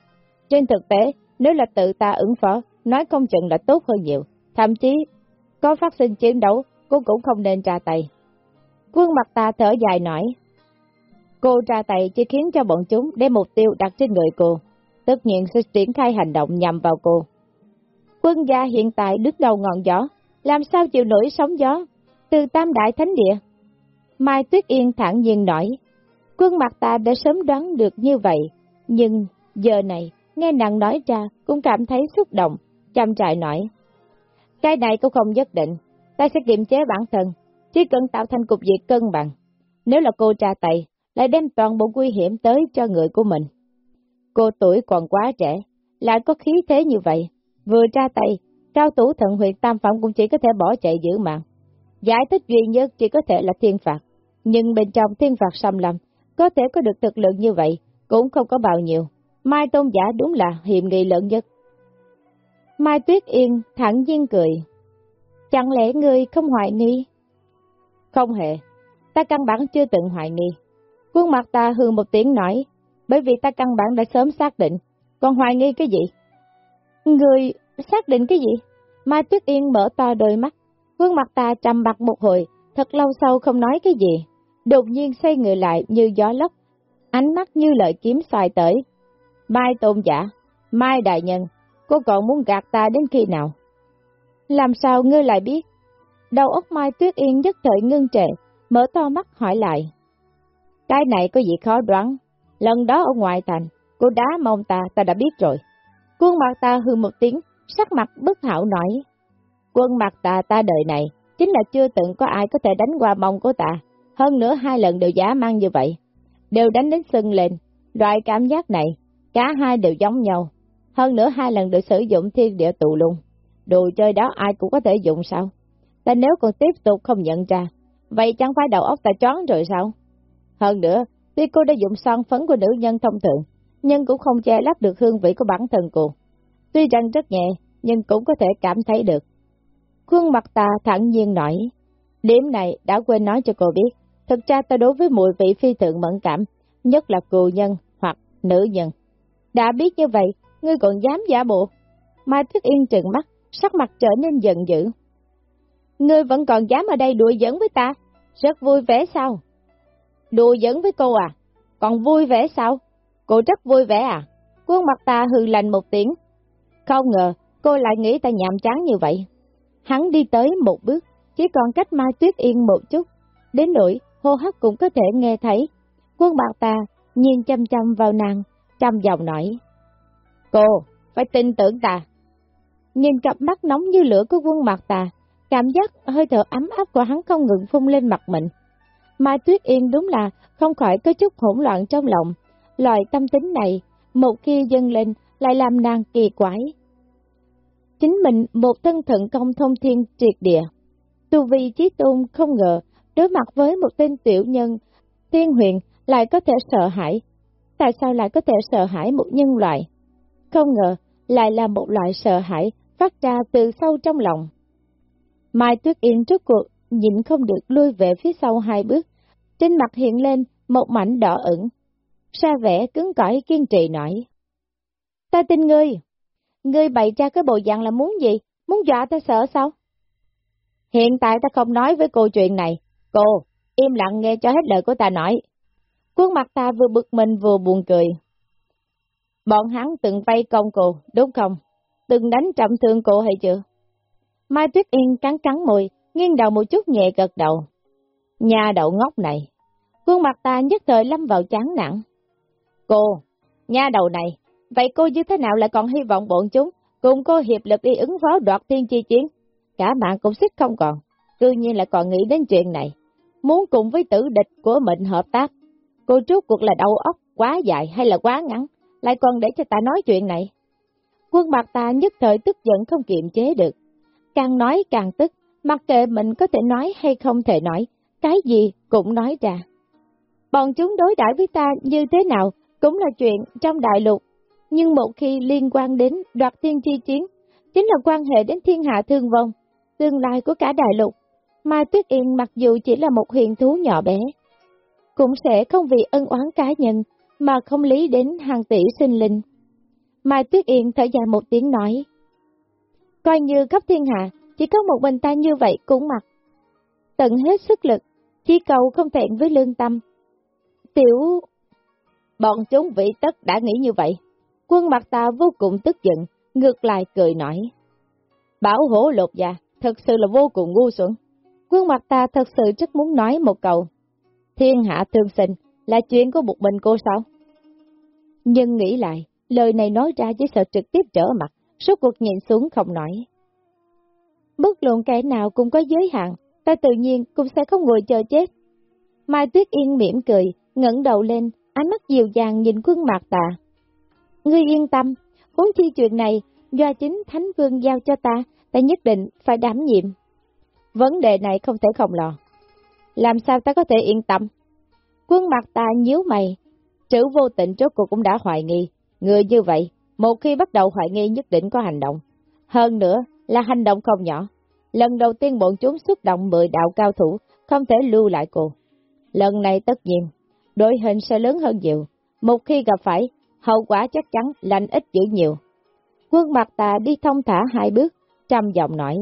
Trên thực tế, nếu là tự ta ứng phó, nói không chừng là tốt hơn nhiều. Thậm chí, có phát sinh chiến đấu, cô cũng không nên ra tay. Quân mặt ta thở dài nói, Cô ra tay chỉ khiến cho bọn chúng đem mục tiêu đặt trên người cô, tất nhiên sẽ triển khai hành động nhằm vào cô. Quân gia hiện tại đứt đầu ngọn gió, làm sao chịu nổi sóng gió, từ tam đại thánh địa. Mai Tuyết Yên thẳng nhiên nói, quân mặt ta đã sớm đoán được như vậy, nhưng giờ này, nghe nàng nói ra cũng cảm thấy xúc động, chăm trại nói. Cái này cũng không nhất định, ta sẽ kiềm chế bản thân, chỉ cần tạo thành cục diện cân bằng. Nếu là cô tra tay, lại đem toàn bộ nguy hiểm tới cho người của mình. Cô tuổi còn quá trẻ, lại có khí thế như vậy, vừa tra tay, cao tủ thận huyện Tam Phẩm cũng chỉ có thể bỏ chạy giữ mạng. Giải thích duy nhất chỉ có thể là thiên phạt, nhưng bên trong thiên phạt xâm lâm, có thể có được thực lực như vậy, cũng không có bao nhiêu. Mai Tôn Giả đúng là hiểm nghị lớn nhất. Mai Tuyết Yên thẳng nhiên cười. Chẳng lẽ ngươi không hoài nghi? Không hề, ta căn bản chưa từng hoài nghi. Quân mặt ta hư một tiếng nói, bởi vì ta căn bản đã sớm xác định, còn hoài nghi cái gì? Người xác định cái gì? Mai Tuyết Yên mở to đôi mắt, quân mặt ta trầm mặt một hồi, thật lâu sau không nói cái gì, đột nhiên xoay người lại như gió lốc, ánh mắt như lợi kiếm xoài tới. Mai tôn giả, Mai đại nhân, cô còn muốn gạt ta đến khi nào? Làm sao ngươi lại biết? Đầu óc Mai Tuyết Yên nhất thời ngưng trệ, mở to mắt hỏi lại. Cái này có gì khó đoán. Lần đó ở ngoài thành, cô đá mông ta, ta đã biết rồi. Quân mặt ta hư một tiếng, sắc mặt bất hảo nói. Quân mặt ta ta đời này, chính là chưa từng có ai có thể đánh qua mông của ta. Hơn nữa hai lần đều giá mang như vậy. Đều đánh đến sưng lên. Loại cảm giác này, cả hai đều giống nhau. Hơn nữa hai lần được sử dụng thiên địa tụ luôn. Đồ chơi đó ai cũng có thể dùng sao? Ta nếu còn tiếp tục không nhận ra, vậy chẳng phải đầu óc ta chón rồi sao? Hơn nữa, tuy cô đã dùng son phấn của nữ nhân thông thường, nhưng cũng không che lấp được hương vị của bản thân cô. Tuy rằng rất nhẹ, nhưng cũng có thể cảm thấy được. Khuôn mặt ta thẳng nhiên nói, điểm này đã quên nói cho cô biết, thực ra ta đối với mùi vị phi thượng mẫn cảm, nhất là cù nhân hoặc nữ nhân. Đã biết như vậy, ngươi còn dám giả bộ. Mai Thức Yên trừng mắt, sắc mặt trở nên giận dữ. Ngươi vẫn còn dám ở đây đuổi dẫn với ta, rất vui vẻ sao? Đùa giỡn với cô à? Còn vui vẻ sao? Cô rất vui vẻ à? Quân mặt ta hư lành một tiếng. Không ngờ, cô lại nghĩ ta nhàm chán như vậy. Hắn đi tới một bước, chỉ còn cách Mai Tuyết Yên một chút. Đến nỗi, hô hấp cũng có thể nghe thấy. Quân bạc ta nhìn chăm chăm vào nàng, trầm giọng nói. Cô, phải tin tưởng ta. Nhìn cặp mắt nóng như lửa của quân mặt tà, cảm giác hơi thở ấm áp của hắn không ngừng phun lên mặt mình. Mai Tuyết Yên đúng là không khỏi có chút hỗn loạn trong lòng. Loại tâm tính này, một khi dâng lên, lại làm nàng kỳ quái. Chính mình một thân thận công thông thiên triệt địa. Tu vi trí tôn không ngờ, đối mặt với một tên tiểu nhân, thiên huyền lại có thể sợ hãi. Tại sao lại có thể sợ hãi một nhân loại? Không ngờ, lại là một loại sợ hãi phát ra từ sâu trong lòng. Mai Tuyết Yên trước cuộc, nhịn không được lui về phía sau hai bước, trên mặt hiện lên một mảnh đỏ ửng. Sa vẻ cứng cỏi kiên trì nói. Ta tin ngươi. Ngươi bày ra cái bộ dạng là muốn gì? Muốn dọa ta sợ sao? Hiện tại ta không nói với cô chuyện này. Cô, im lặng nghe cho hết lời của ta nói. Khuôn mặt ta vừa bực mình vừa buồn cười. Bọn hắn từng vay công cô, đúng không? Từng đánh trọng thương cô hay chưa? Mai Tuyết Yên cắn cắn môi, nghiêng đầu một chút nhẹ gật đầu. Nhà đậu ngốc này. Khuôn mặt ta nhất thời lâm vào chán nặng. Cô, nha đầu này, vậy cô như thế nào lại còn hy vọng bọn chúng cùng cô hiệp lực đi ứng phó đoạt thiên chi chiến? Cả mạng cũng xích không còn, tự nhiên lại còn nghĩ đến chuyện này. Muốn cùng với tử địch của mình hợp tác. Cô trước cuộc là đầu óc quá dài hay là quá ngắn, lại còn để cho ta nói chuyện này. Quân mặt ta nhất thời tức giận không kiềm chế được. Càng nói càng tức, mặc kệ mình có thể nói hay không thể nói, cái gì cũng nói ra. Bọn chúng đối đãi với ta như thế nào cũng là chuyện trong đại lục, nhưng một khi liên quan đến đoạt thiên chi chiến, chính là quan hệ đến thiên hạ thương vong, tương lai của cả đại lục. Mai Tuyết Yên mặc dù chỉ là một huyền thú nhỏ bé, cũng sẽ không vì ân oán cá nhân mà không lý đến hàng tỷ sinh linh. Mai Tuyết Yên thở dài một tiếng nói, coi như khắp thiên hạ, chỉ có một mình ta như vậy cũng mặc. Tận hết sức lực, chỉ cầu không thẹn với lương tâm. Tiểu... Bọn chúng vị tất đã nghĩ như vậy. Quân mặt ta vô cùng tức giận, ngược lại cười nói. Bảo hổ lột già, thật sự là vô cùng ngu xuẩn. Quân mặt ta thật sự rất muốn nói một câu. Thiên hạ thương sinh là chuyện của một mình cô sao? Nhưng nghĩ lại, lời này nói ra chỉ sợ trực tiếp trở mặt, suốt cuộc nhìn xuống không nói. Bất luận kẻ nào cũng có giới hạn, ta tự nhiên cũng sẽ không ngồi chờ chết. Mai Tuyết Yên mỉm cười, ngẩng đầu lên, ánh mắt dịu dàng nhìn quân mặt ta. Ngươi yên tâm, huống chi chuyện này, do chính Thánh Vương giao cho ta, ta nhất định phải đảm nhiệm. Vấn đề này không thể không lo. Làm sao ta có thể yên tâm? Quân mặt ta nhíu mày, chữ vô tình trước cuộc cũng đã hoài nghi. Người như vậy, một khi bắt đầu hoài nghi nhất định có hành động. Hơn nữa là hành động không nhỏ. Lần đầu tiên bọn chúng xuất động 10 đạo cao thủ, không thể lưu lại cô. Lần này tất nhiên, đội hình sẽ lớn hơn nhiều. Một khi gặp phải, hậu quả chắc chắn lành ít dữ nhiều. Quân mặt ta đi thông thả hai bước, trầm giọng nói.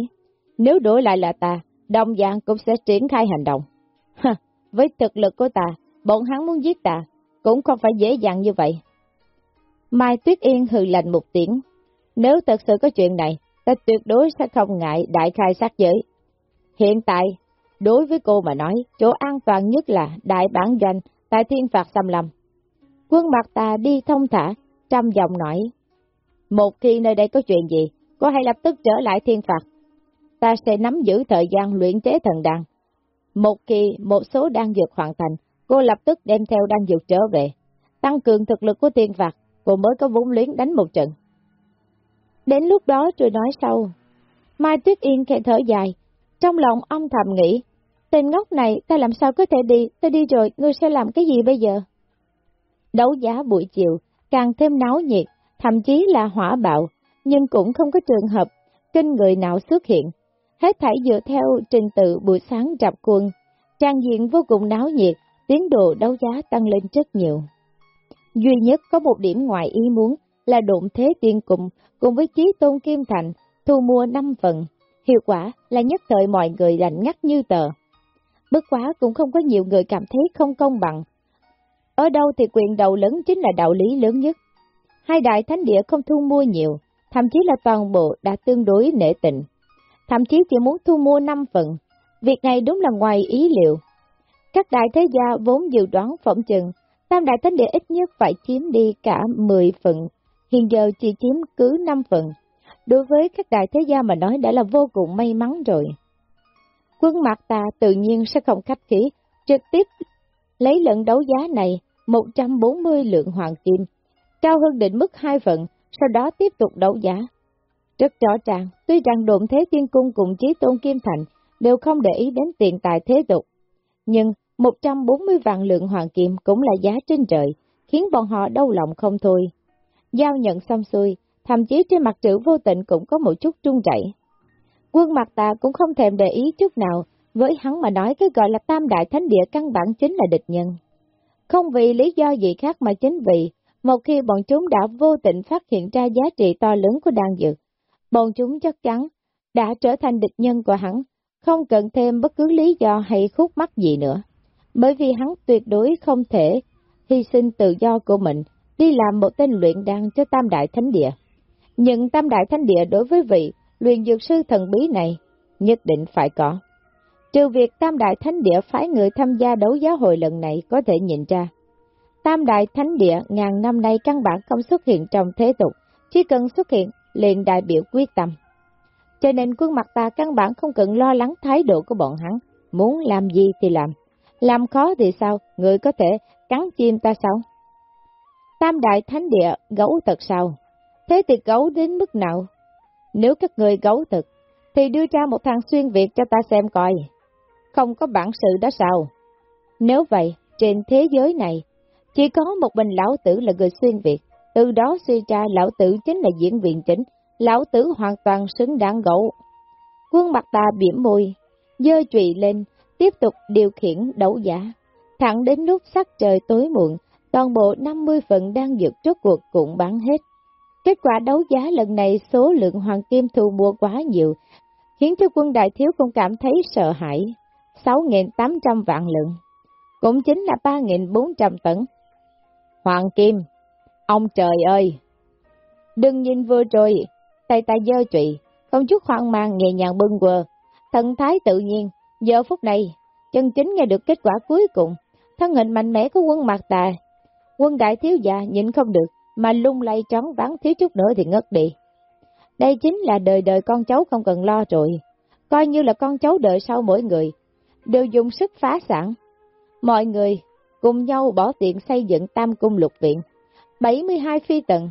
Nếu đổi lại là ta, đồng dạng cũng sẽ triển khai hành động. với thực lực của ta, bọn hắn muốn giết ta, cũng không phải dễ dàng như vậy. Mai Tuyết Yên hừ lạnh một tiếng. Nếu thật sự có chuyện này, ta tuyệt đối sẽ không ngại đại khai sát giới. Hiện tại, đối với cô mà nói, chỗ an toàn nhất là đại bản doanh tại thiên phạt xâm lâm. Quân mặt ta đi thông thả, trăm dòng nói. Một khi nơi đây có chuyện gì, cô hãy lập tức trở lại thiên phạt. Ta sẽ nắm giữ thời gian luyện chế thần đan Một khi một số đan dược hoàn thành, cô lập tức đem theo đan dược trở về, tăng cường thực lực của thiên phạt, cô mới có vốn liếng đánh một trận. Đến lúc đó tôi nói sau. Mai Tuyết Yên khẽ thở dài, trong lòng ông thầm nghĩ, tên ngốc này ta làm sao có thể đi, ta đi rồi, ngươi sẽ làm cái gì bây giờ? Đấu giá buổi chiều, càng thêm náo nhiệt, thậm chí là hỏa bạo, nhưng cũng không có trường hợp kinh người nào xuất hiện. Hết thảy dựa theo trình tự buổi sáng rập quân, trang diện vô cùng náo nhiệt, tiến độ đấu giá tăng lên rất nhiều. Duy nhất có một điểm ngoài ý muốn là độn thế tiên cùng cùng với chí tôn kim thành thu mua 5 phần. Hiệu quả là nhất thời mọi người lạnh ngắt như tờ. Bất quá cũng không có nhiều người cảm thấy không công bằng. Ở đâu thì quyền đầu lớn chính là đạo lý lớn nhất. Hai đại thánh địa không thu mua nhiều, thậm chí là toàn bộ đã tương đối nể tình. Thậm chí chỉ muốn thu mua 5 phần. Việc này đúng là ngoài ý liệu. Các đại thế gia vốn dự đoán phỏng chừng Tam Đại Thánh Địa ít nhất phải chiếm đi cả 10 phần, hiện giờ chỉ chiếm cứ 5 phần. Đối với các đại thế gia mà nói đã là vô cùng may mắn rồi. Quân mặt ta tự nhiên sẽ không khách khí, trực tiếp lấy lần đấu giá này 140 lượng hoàng kim, cao hơn định mức 2 phần, sau đó tiếp tục đấu giá. Rất rõ ràng, tuy rằng độn thế tiên cung cùng chí tôn kim thành đều không để ý đến tiền tài thế tục, nhưng 140 vạn lượng hoàng kim cũng là giá trên trời, khiến bọn họ đau lòng không thôi. Giao nhận xong xuôi, thậm chí trên mặt chữ vô tình cũng có một chút trung chảy. Quân mặt ta cũng không thèm để ý chút nào, với hắn mà nói cái gọi là tam đại thánh địa căn bản chính là địch nhân. Không vì lý do gì khác mà chính vì, một khi bọn chúng đã vô tình phát hiện ra giá trị to lớn của đan dược, bọn chúng chắc chắn đã trở thành địch nhân của hắn, không cần thêm bất cứ lý do hay khúc mắc gì nữa. Bởi vì hắn tuyệt đối không thể hy sinh tự do của mình đi làm một tên luyện đan cho Tam Đại Thánh Địa. Nhưng Tam Đại Thánh Địa đối với vị luyện dược sư thần bí này nhất định phải có. Trừ việc Tam Đại Thánh Địa phái người tham gia đấu giá hội lần này có thể nhìn ra. Tam Đại Thánh Địa ngàn năm nay căn bản không xuất hiện trong thế tục, chỉ cần xuất hiện liền đại biểu quyết tâm. Cho nên quân mặt ta căn bản không cần lo lắng thái độ của bọn hắn, muốn làm gì thì làm. Làm khó thì sao, người có thể cắn chim ta sao? Tam Đại Thánh Địa gấu thật sao? Thế thì gấu đến mức nào? Nếu các người gấu thật, thì đưa ra một thằng xuyên Việt cho ta xem coi. Không có bản sự đó sao? Nếu vậy, trên thế giới này, chỉ có một mình lão tử là người xuyên Việt, từ đó suy ra lão tử chính là diễn viên chính, lão tử hoàn toàn xứng đáng gấu. Quân mặt ta biểm môi, dơ trụy lên, tiếp tục điều khiển đấu giá. Thẳng đến lúc sắc trời tối muộn, toàn bộ 50 phần đang dược trước cuộc cũng bán hết. Kết quả đấu giá lần này số lượng hoàng kim thu mua quá nhiều, khiến cho quân đại thiếu cũng cảm thấy sợ hãi. 6.800 vạn lượng, cũng chính là 3.400 tấn. Hoàng kim, ông trời ơi! Đừng nhìn vừa rồi, tay ta dơ trụy, không chút hoang mang nhẹ nhàng bưng quờ, thần thái tự nhiên, giờ phút này, chân chính nghe được kết quả cuối cùng, thân hình mạnh mẽ của quân mặt tà. Quân đại thiếu già nhịn không được, mà lung lay trón vắng thiếu chút nữa thì ngất đi. Đây chính là đời đời con cháu không cần lo rồi, coi như là con cháu đời sau mỗi người, đều dùng sức phá sản. Mọi người cùng nhau bỏ tiền xây dựng tam cung lục viện, 72 phi tầng,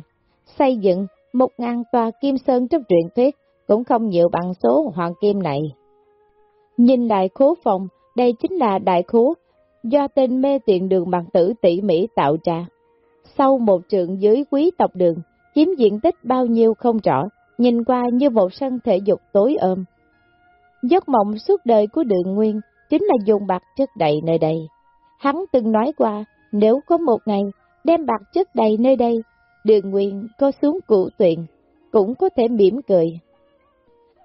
xây dựng một ngàn tòa kim sơn trong truyện thuyết cũng không nhiều bằng số hoàng kim này. Nhìn đại khố phòng, đây chính là đại khố do tên mê tiện đường bằng tử tỉ mỹ tạo ra. Sau một trường dưới quý tộc đường, chiếm diện tích bao nhiêu không rõ, nhìn qua như một sân thể dục tối ôm. Giấc mộng suốt đời của đường nguyên chính là dùng bạc chất đầy nơi đây. Hắn từng nói qua, nếu có một ngày đem bạc chất đầy nơi đây, đường nguyên có xuống cụ tuyện, cũng có thể mỉm cười.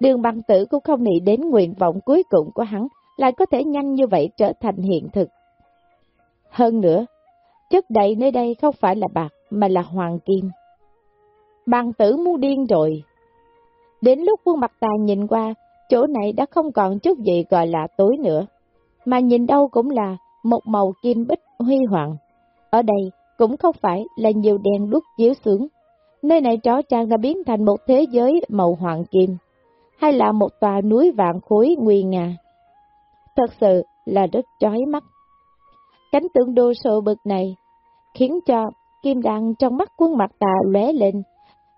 Đường bằng tử cũng không nghĩ đến nguyện vọng cuối cùng của hắn lại có thể nhanh như vậy trở thành hiện thực. Hơn nữa, chất đầy nơi đây không phải là bạc mà là hoàng kim. bằng tử muốn điên rồi. Đến lúc quân mặt tà nhìn qua, chỗ này đã không còn chút gì gọi là tối nữa, mà nhìn đâu cũng là một màu kim bích huy hoàng. Ở đây cũng không phải là nhiều đèn đuốc chiếu xuống, nơi này rõ ràng đã biến thành một thế giới màu hoàng kim, hay là một tòa núi vạn khối nguy nga. Thật sự là rất chói mắt. Cánh tượng đồ sộ bực này khiến cho kim đăng trong mắt quân mặt tà lóe lên,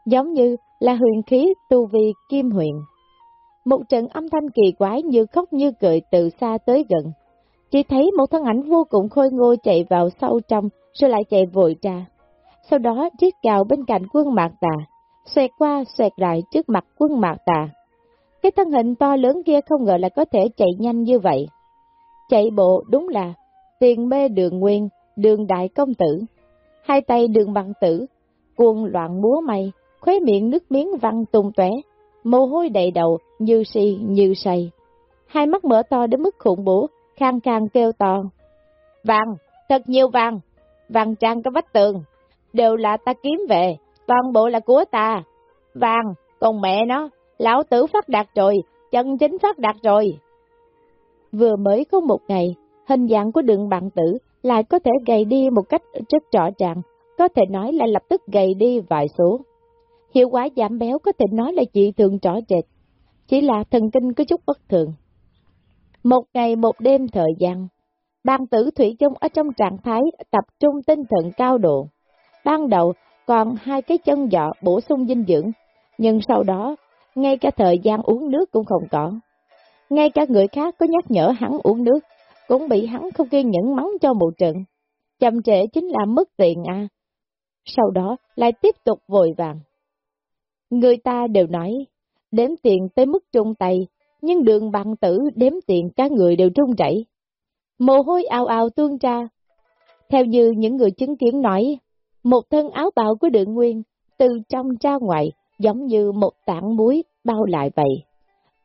giống như là huyền khí tu vi kim huyền. Một trận âm thanh kỳ quái như khóc như cười từ xa tới gần. Chỉ thấy một thân ảnh vô cùng khôi ngô chạy vào sâu trong, rồi lại chạy vội ra. Sau đó chiếc cào bên cạnh quân mạc tà, xoẹt qua xoẹt lại trước mặt quân mạc tà. Cái thân hình to lớn kia không ngờ là có thể chạy nhanh như vậy. Chạy bộ đúng là tiền mê đường nguyên, đường đại công tử. Hai tay đường bằng tử, cuồng loạn múa mây, khuấy miệng nước miếng văng tung tóe mồ hôi đầy đầu, như si, như say. Hai mắt mở to đến mức khủng bố, khang khang kêu to. Vàng, thật nhiều vàng, vàng trang có vách tường, đều là ta kiếm về, toàn bộ là của ta. Vàng, còn mẹ nó, lão tử phát đạt rồi, chân chính phát đạt rồi. Vừa mới có một ngày, hình dạng của đường bạn tử lại có thể gầy đi một cách rất rõ ràng, có thể nói là lập tức gầy đi vài số. Hiệu quả giảm béo có thể nói là dị thường rõ rệt, chỉ là thần kinh có chút bất thường. Một ngày một đêm thời gian, ban tử Thủy chung ở trong trạng thái tập trung tinh thần cao độ. Ban đầu còn hai cái chân dọ bổ sung dinh dưỡng, nhưng sau đó, ngay cả thời gian uống nước cũng không có. Ngay cả người khác có nhắc nhở hắn uống nước, cũng bị hắn không kiên nhẫn mắng cho một trận. Chậm trễ chính là mất tiền à. Sau đó lại tiếp tục vội vàng. Người ta đều nói, đếm tiền tới mức trung tay, nhưng đường bằng tử đếm tiền cả người đều trung chảy. Mồ hôi ao ao tuôn ra. Theo như những người chứng kiến nói, một thân áo bào của đường nguyên, từ trong ra ngoài, giống như một tảng muối bao lại vậy.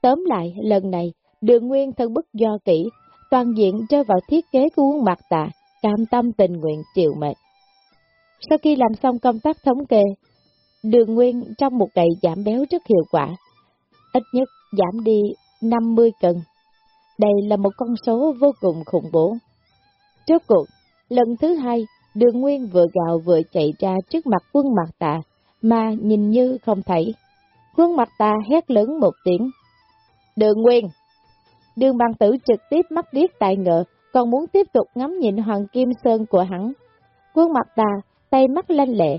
Tóm lại, lần này, đường nguyên thân bức do kỹ, toàn diện rơi vào thiết kế của Quân mặt tà, cam tâm tình nguyện chịu mệt. Sau khi làm xong công tác thống kê, đường nguyên trong một ngày giảm béo rất hiệu quả, ít nhất giảm đi 50 cân. Đây là một con số vô cùng khủng bố. Trước cuộc, lần thứ hai, đường nguyên vừa gào vừa chạy ra trước mặt quân mặt tà, mà nhìn như không thấy. khuôn mặt ta hét lớn một tiếng. Đường nguyên! Đường bằng tử trực tiếp mắt điếc tại ngờ, còn muốn tiếp tục ngắm nhìn Hoàng Kim Sơn của hắn. khuôn mặt ta tay mắt lanh lệ,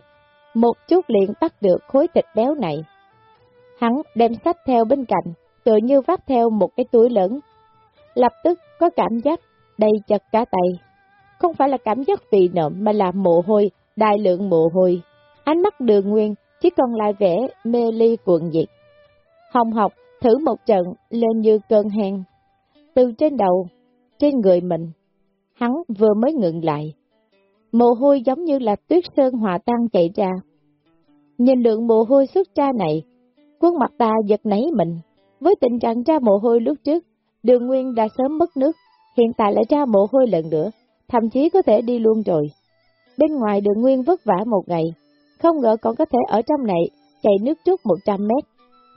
một chút liền bắt được khối thịt béo này. Hắn đem sách theo bên cạnh, tựa như vác theo một cái túi lớn. Lập tức có cảm giác đầy chật cả tay. Không phải là cảm giác vì nộm mà là mồ hôi, đại lượng mồ hôi. Ánh mắt đường nguyên chỉ còn lại vẻ mê ly cuộn diệt. Hồng học thử một trận lên như cơn hen. Từ trên đầu, trên người mình, hắn vừa mới ngừng lại. Mồ hôi giống như là tuyết sơn hòa tan chạy ra. Nhìn lượng mồ hôi xuất ra này, khuôn mặt ta giật nảy mình. Với tình trạng ra mồ hôi lúc trước, đường nguyên đã sớm mất nước, hiện tại lại ra mồ hôi lần nữa, thậm chí có thể đi luôn rồi. Bên ngoài đường nguyên vất vả một ngày, không ngờ còn có thể ở trong này chạy nước trước 100 mét.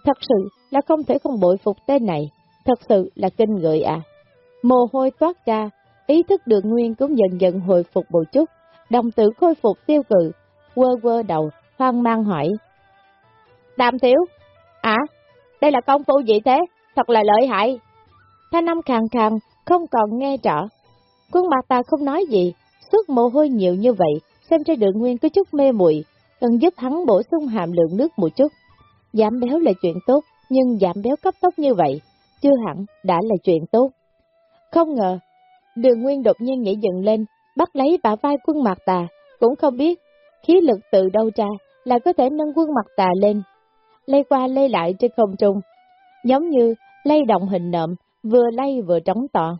Thật sự là không thể không bội phục tên này, thật sự là kinh người à. Mồ hôi toát ra, ý thức đường nguyên cũng dần dần hồi phục một chút, đồng tử khôi phục tiêu cự, quơ quơ đầu, hoang mang hỏi. Đàm thiếu, à, đây là công phu gì thế, thật là lợi hại. Thanh âm khàn khàn, không còn nghe rõ. Quân mặt ta không nói gì, suốt mồ hôi nhiều như vậy, xem ra đường nguyên có chút mê muội cần giúp hắn bổ sung hàm lượng nước một chút. Giảm béo là chuyện tốt, nhưng giảm béo cấp tốc như vậy, chưa hẳn đã là chuyện tốt. Không ngờ, đường nguyên đột nhiên nhảy dựng lên, bắt lấy bả vai quân mặt tà, cũng không biết khí lực từ đâu ra là có thể nâng quân mặt tà lên, lây qua lây lại trên không trung, giống như lay động hình nộm, vừa lay vừa trống to.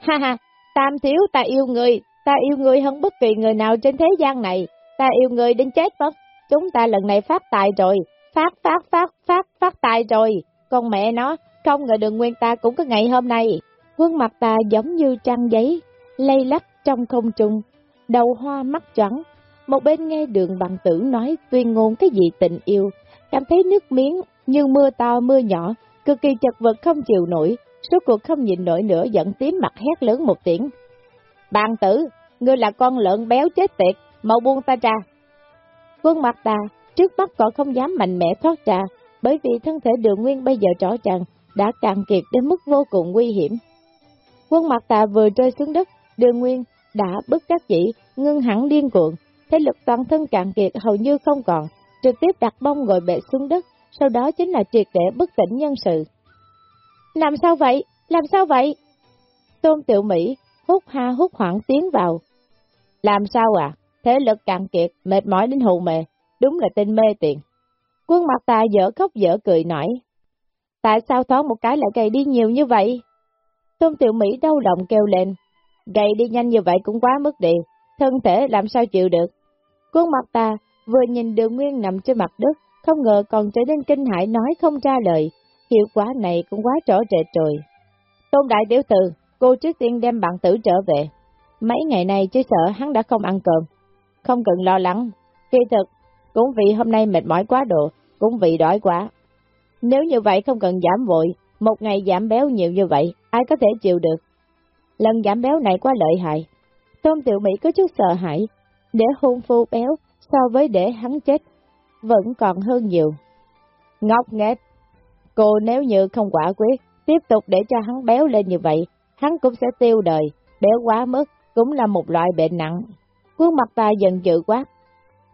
Ha ha, tam thiếu ta yêu người, ta yêu người hơn bất kỳ người nào trên thế gian này, ta yêu người đến chết mất, chúng ta lần này phát tài rồi, phát phát phát phát phát tài rồi, con mẹ nó, không ngờ đường nguyên ta cũng có ngày hôm nay. Quân mặt ta giống như trăng giấy, lay lắc trong không trung, đầu hoa mắt trắng. Một bên nghe đường bằng tử nói tuyên ngôn cái gì tình yêu, cảm thấy nước miếng như mưa to mưa nhỏ, cực kỳ chật vật không chịu nổi, số cuộc không nhịn nổi nữa giận tím mặt hét lớn một tiếng. Bàn tử, ngươi là con lợn béo chết tiệt, mau buông ta ra. Quân mặt ta, trước mắt còn không dám mạnh mẽ thoát ra, bởi vì thân thể đường nguyên bây giờ rõ ràng đã cạn kiệt đến mức vô cùng nguy hiểm. Quân mặt ta vừa rơi xuống đất, đường nguyên đã bất các chỉ, ngưng hẳn điên cuộn, thế lực toàn thân cạn kiệt hầu như không còn, trực tiếp đặt bông ngồi bệ xuống đất, sau đó chính là triệt để bất tỉnh nhân sự. Làm sao vậy? Làm sao vậy? Tôn Tiểu Mỹ hút ha hút hoảng tiến vào. Làm sao à? Thế lực cạn kiệt, mệt mỏi đến hù mề, đúng là tên mê tiền. Quân mặt ta dở khóc dở cười nổi. Tại sao thoáng một cái lại gầy đi nhiều như vậy? Tôn Tiểu Mỹ đau lòng kêu lên. Gầy đi nhanh như vậy cũng quá mức đi, thân thể làm sao chịu được. Quân mặt ta vừa nhìn đường nguyên nằm trên mặt đất, không ngờ còn trở nên kinh hãi nói không ra lời. Hiệu quả này cũng quá rõ rệt rồi. Tôn Đại Tiểu Từ, cô trước tiên đem bạn tử trở về. Mấy ngày nay chứ sợ hắn đã không ăn cơm. Không cần lo lắng. Kỳ thực, cũng vì hôm nay mệt mỏi quá độ, cũng vì đói quá. Nếu như vậy không cần giảm vội, một ngày giảm béo nhiều như vậy, ai có thể chịu được? Lần giảm béo này quá lợi hại. Tôn Tiểu Mỹ có chút sợ hãi, để hôn phu béo so với để hắn chết, vẫn còn hơn nhiều. Ngọc nghếch, cô nếu như không quả quyết, tiếp tục để cho hắn béo lên như vậy, hắn cũng sẽ tiêu đời, béo quá mức cũng là một loại bệnh nặng. Quân mặt ta giận dữ quá.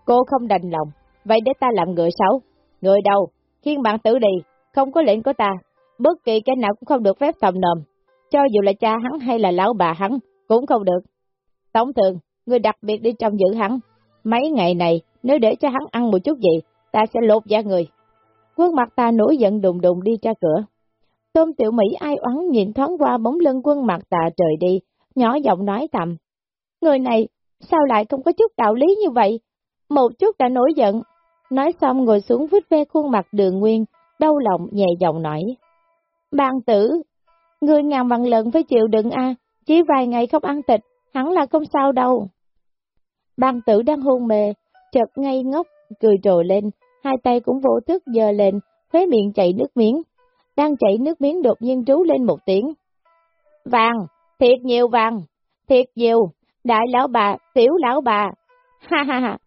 Cô không đành lòng, vậy để ta làm người xấu. Người đâu, khiên bạn tử đi, không có lệnh của ta, bất kỳ cái nào cũng không được phép thầm nồm. Cho dù là cha hắn hay là lão bà hắn, cũng không được. Tổng thường, người đặc biệt đi trong giữ hắn. Mấy ngày này, nếu để cho hắn ăn một chút gì, ta sẽ lột da người. Quân mặt ta nổi giận đùng đùng đi ra cửa. Tôm tiểu Mỹ ai oán nhìn thoáng qua bóng lưng quân mặt tà trời đi, nhỏ giọng nói thầm. Người này, sao lại không có chút đạo lý như vậy? Một chút đã nổi giận. Nói xong ngồi xuống vứt ve khuôn mặt đường nguyên, đau lòng nhẹ giọng nói. Bàn tử, người ngàn bằng lần phải chịu đựng a chỉ vài ngày không ăn thịt, hẳn là không sao đâu. Bàn tử đang hôn mê, chợt ngây ngốc, cười trồi lên, hai tay cũng vô thức giơ lên, khóe miệng chảy nước miếng. Đang chảy nước miếng đột nhiên trú lên một tiếng. Vàng, thiệt nhiều vàng, thiệt nhiều, đại lão bà, tiểu lão bà, ha ha ha.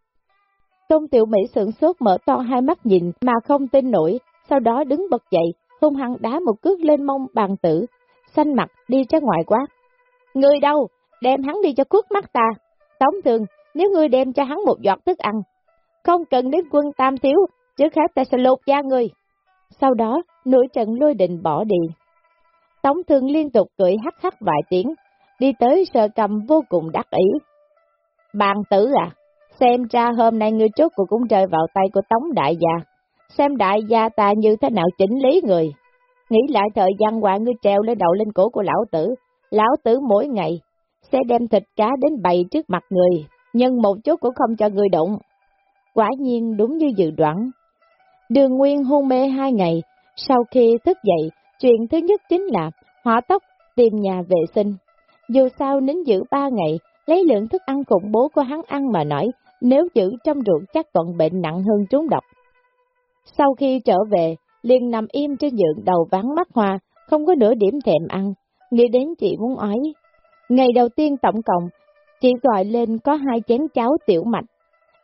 Tôn tiểu Mỹ sửng sốt mở to hai mắt nhìn mà không tin nổi, sau đó đứng bật dậy, hung hăng đá một cước lên mông bàn tử, xanh mặt đi ra ngoài quát. Người đâu, đem hắn đi cho cước mắt ta. Tống thường, nếu ngươi đem cho hắn một giọt thức ăn, không cần đến quân tam thiếu, chứ khác ta sẽ lột da ngươi. Sau đó, nổi trận lôi định bỏ đi. Tống thường liên tục cười hắc hắc vài tiếng, đi tới sờ cầm vô cùng đắc ý. Bàn tử à, xem ra hôm nay ngươi chốt của cũng rơi vào tay của Tống đại gia. Xem đại gia ta như thế nào chỉnh lý người. Nghĩ lại thời gian qua ngươi treo lên đầu lên cổ của lão tử. Lão tử mỗi ngày sẽ đem thịt cá đến bày trước mặt người, nhưng một chút cũng không cho người động. Quả nhiên đúng như dự đoán. Đường Nguyên hôn mê hai ngày, sau khi thức dậy, chuyện thứ nhất chính là hỏa tốc tìm nhà vệ sinh. Dù sao nín giữ ba ngày, lấy lượng thức ăn khủng bố của hắn ăn mà nói, nếu giữ trong ruột chắc còn bệnh nặng hơn trúng độc. Sau khi trở về, liền nằm im trên giường đầu vắng mắt hoa, không có nửa điểm thèm ăn, nghĩ đến chị muốn ói. Ngày đầu tiên tổng cộng, chị gọi lên có hai chén cháo tiểu mạch.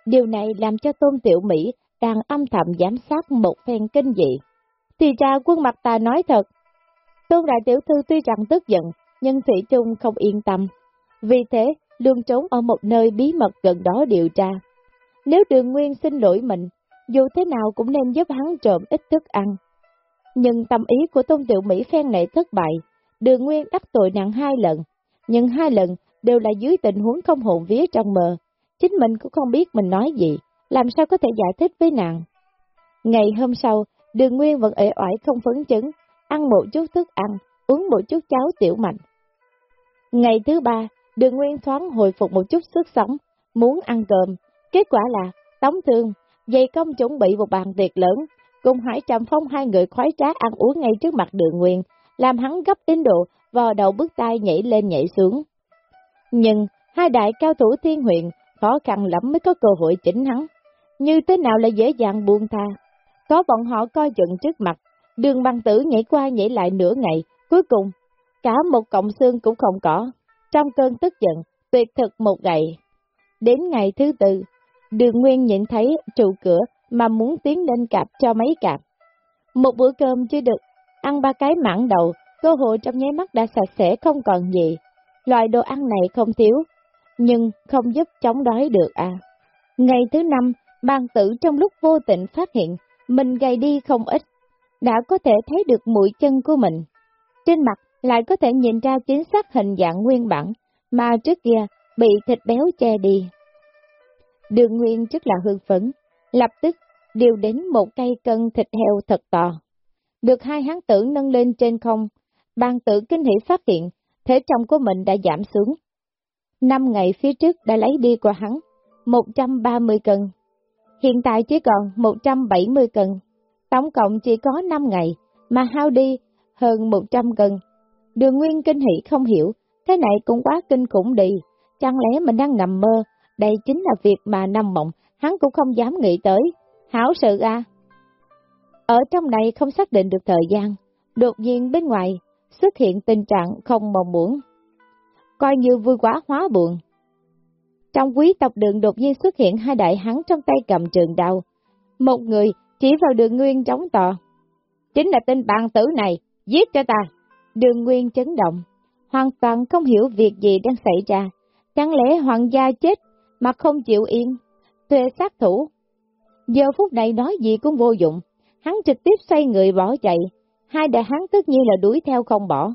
Điều này làm cho Tôn Tiểu Mỹ đang âm thầm giám sát một phen kinh dị. Thì ra quân mặt ta nói thật, Tôn Đại Tiểu Thư tuy rằng tức giận, nhưng Thủy chung không yên tâm. Vì thế, luôn trốn ở một nơi bí mật gần đó điều tra. Nếu đường nguyên xin lỗi mình, dù thế nào cũng nên giúp hắn trộm ít thức ăn. Nhưng tâm ý của Tôn Tiểu Mỹ phen này thất bại, đường nguyên đắc tội nặng hai lần, nhưng hai lần đều là dưới tình huống không hồn vía trong mờ. Chính mình cũng không biết mình nói gì, làm sao có thể giải thích với nàng. Ngày hôm sau, đường nguyên vẫn ế oải không phấn chấn, ăn một chút thức ăn, uống một chút cháo tiểu mạnh. Ngày thứ ba, đường nguyên thoáng hồi phục một chút sức sống, muốn ăn cơm. Kết quả là, tống thương, dây công chuẩn bị một bàn tiệc lớn, cùng Hải Trầm Phong hai người khoái trá ăn uống ngay trước mặt đường nguyên, làm hắn gấp đến độ vò đầu bước tay nhảy lên nhảy xuống. Nhưng, hai đại cao thủ thiên huyện khó khăn lắm mới có cơ hội chỉnh hắn. Như thế nào là dễ dàng buông tha? Có bọn họ coi chừng trước mặt, đường băng tử nhảy qua nhảy lại nửa ngày, cuối cùng, cả một cọng xương cũng không có. Trong cơn tức giận, tuyệt thực một ngày. Đến ngày thứ tư, đường nguyên nhìn thấy trụ cửa mà muốn tiến lên cạp cho mấy cạp. Một bữa cơm chưa được, ăn ba cái mặn đầu, cơ hội trong nháy mắt đã sạch sẽ không còn gì. Loại đồ ăn này không thiếu, nhưng không giúp chống đói được à. Ngày thứ năm, bàn tử trong lúc vô tình phát hiện mình gầy đi không ít, đã có thể thấy được mũi chân của mình. Trên mặt lại có thể nhìn ra chính xác hình dạng nguyên bản mà trước kia bị thịt béo che đi. Đường Nguyên rất là hương phấn, lập tức điều đến một cây cân thịt heo thật to. Được hai hán tử nâng lên trên không, bàn tử kinh hỉ phát hiện thể trọng của mình đã giảm xuống. Năm ngày phía trước đã lấy đi của hắn 130 cân, hiện tại chỉ còn 170 cân. Tổng cộng chỉ có 5 ngày mà hao đi hơn 100 cân. Đường Nguyên kinh hỉ không hiểu, cái này cũng quá kinh khủng đi, chẳng lẽ mình đang nằm mơ, đây chính là việc mà nằm mộng, hắn cũng không dám nghĩ tới. Hảo sự à! Ở trong này không xác định được thời gian, đột nhiên bên ngoài xuất hiện tình trạng không mong muốn. Coi như vui quá hóa buồn, Trong quý tộc đường đột nhiên xuất hiện hai đại hắn trong tay cầm trường đao. Một người chỉ vào đường nguyên trống to. Chính là tên bàn tử này, giết cho ta. Đường nguyên chấn động, hoàn toàn không hiểu việc gì đang xảy ra. Chẳng lẽ hoàng gia chết mà không chịu yên, thuê sát thủ. Giờ phút này nói gì cũng vô dụng, hắn trực tiếp xoay người bỏ chạy, hai đại hắn tất nhiên là đuổi theo không bỏ.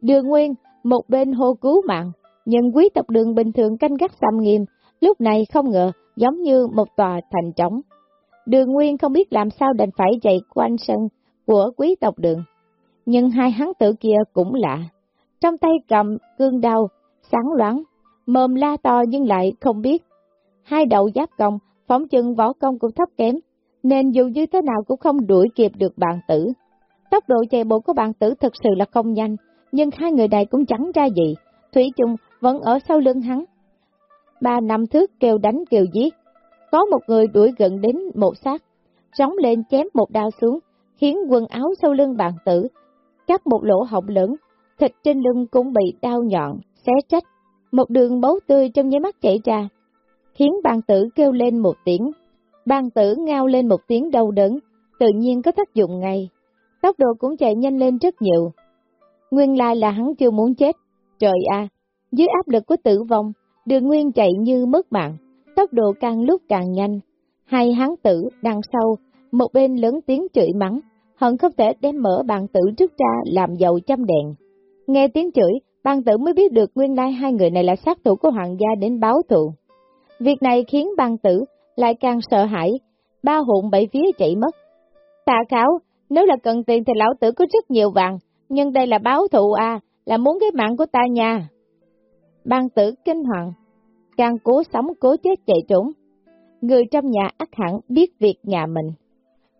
Đường Nguyên, một bên hô cứu mạng, nhưng quý tộc đường bình thường canh gác xăm nghiêm, lúc này không ngờ giống như một tòa thành trống. Đường Nguyên không biết làm sao đành phải chạy quanh sân của quý tộc đường. Nhưng hai hắn tử kia cũng lạ. Trong tay cầm cương đau, sáng loáng, mồm la to nhưng lại không biết. Hai đầu giáp công, phóng chân võ công cũng thấp kém, nên dù như thế nào cũng không đuổi kịp được bạn tử. Tốc độ chạy bộ của bạn tử thực sự là không nhanh, nhưng hai người này cũng chẳng ra gì, Thủy chung vẫn ở sau lưng hắn. Ba năm thước kêu đánh kêu giết, có một người đuổi gần đến một sát, rống lên chém một đao xuống, khiến quần áo sau lưng bạn tử, cắt một lỗ họng lớn, thịt trên lưng cũng bị đau nhọn, xé trách, một đường máu tươi trong nháy mắt chảy ra, khiến bàn tử kêu lên một tiếng. Bàn tử ngao lên một tiếng đau đớn, tự nhiên có tác dụng ngay. Tốc độ cũng chạy nhanh lên rất nhiều. Nguyên lai là hắn chưa muốn chết. Trời a, dưới áp lực của tử vong, đường nguyên chạy như mất mạng, tốc độ càng lúc càng nhanh. Hai hắn tử đằng sau, một bên lớn tiếng chửi mắng, hận không thể đem mở bàn tử trước ra làm dầu chăm đèn. Nghe tiếng chửi, bàn tử mới biết được nguyên lai hai người này là sát thủ của hoàng gia đến báo thù. Việc này khiến bàn tử lại càng sợ hãi, ba hụn bảy phía chạy mất. Tạ khảo, nếu là cần tiền thì lão tử có rất nhiều vàng, nhưng đây là báo thù à, là muốn cái mạng của ta nha. Bàn tử kinh hoàng, càng cố sống cố chết chạy trốn. Người trong nhà ác hẳn biết việc nhà mình.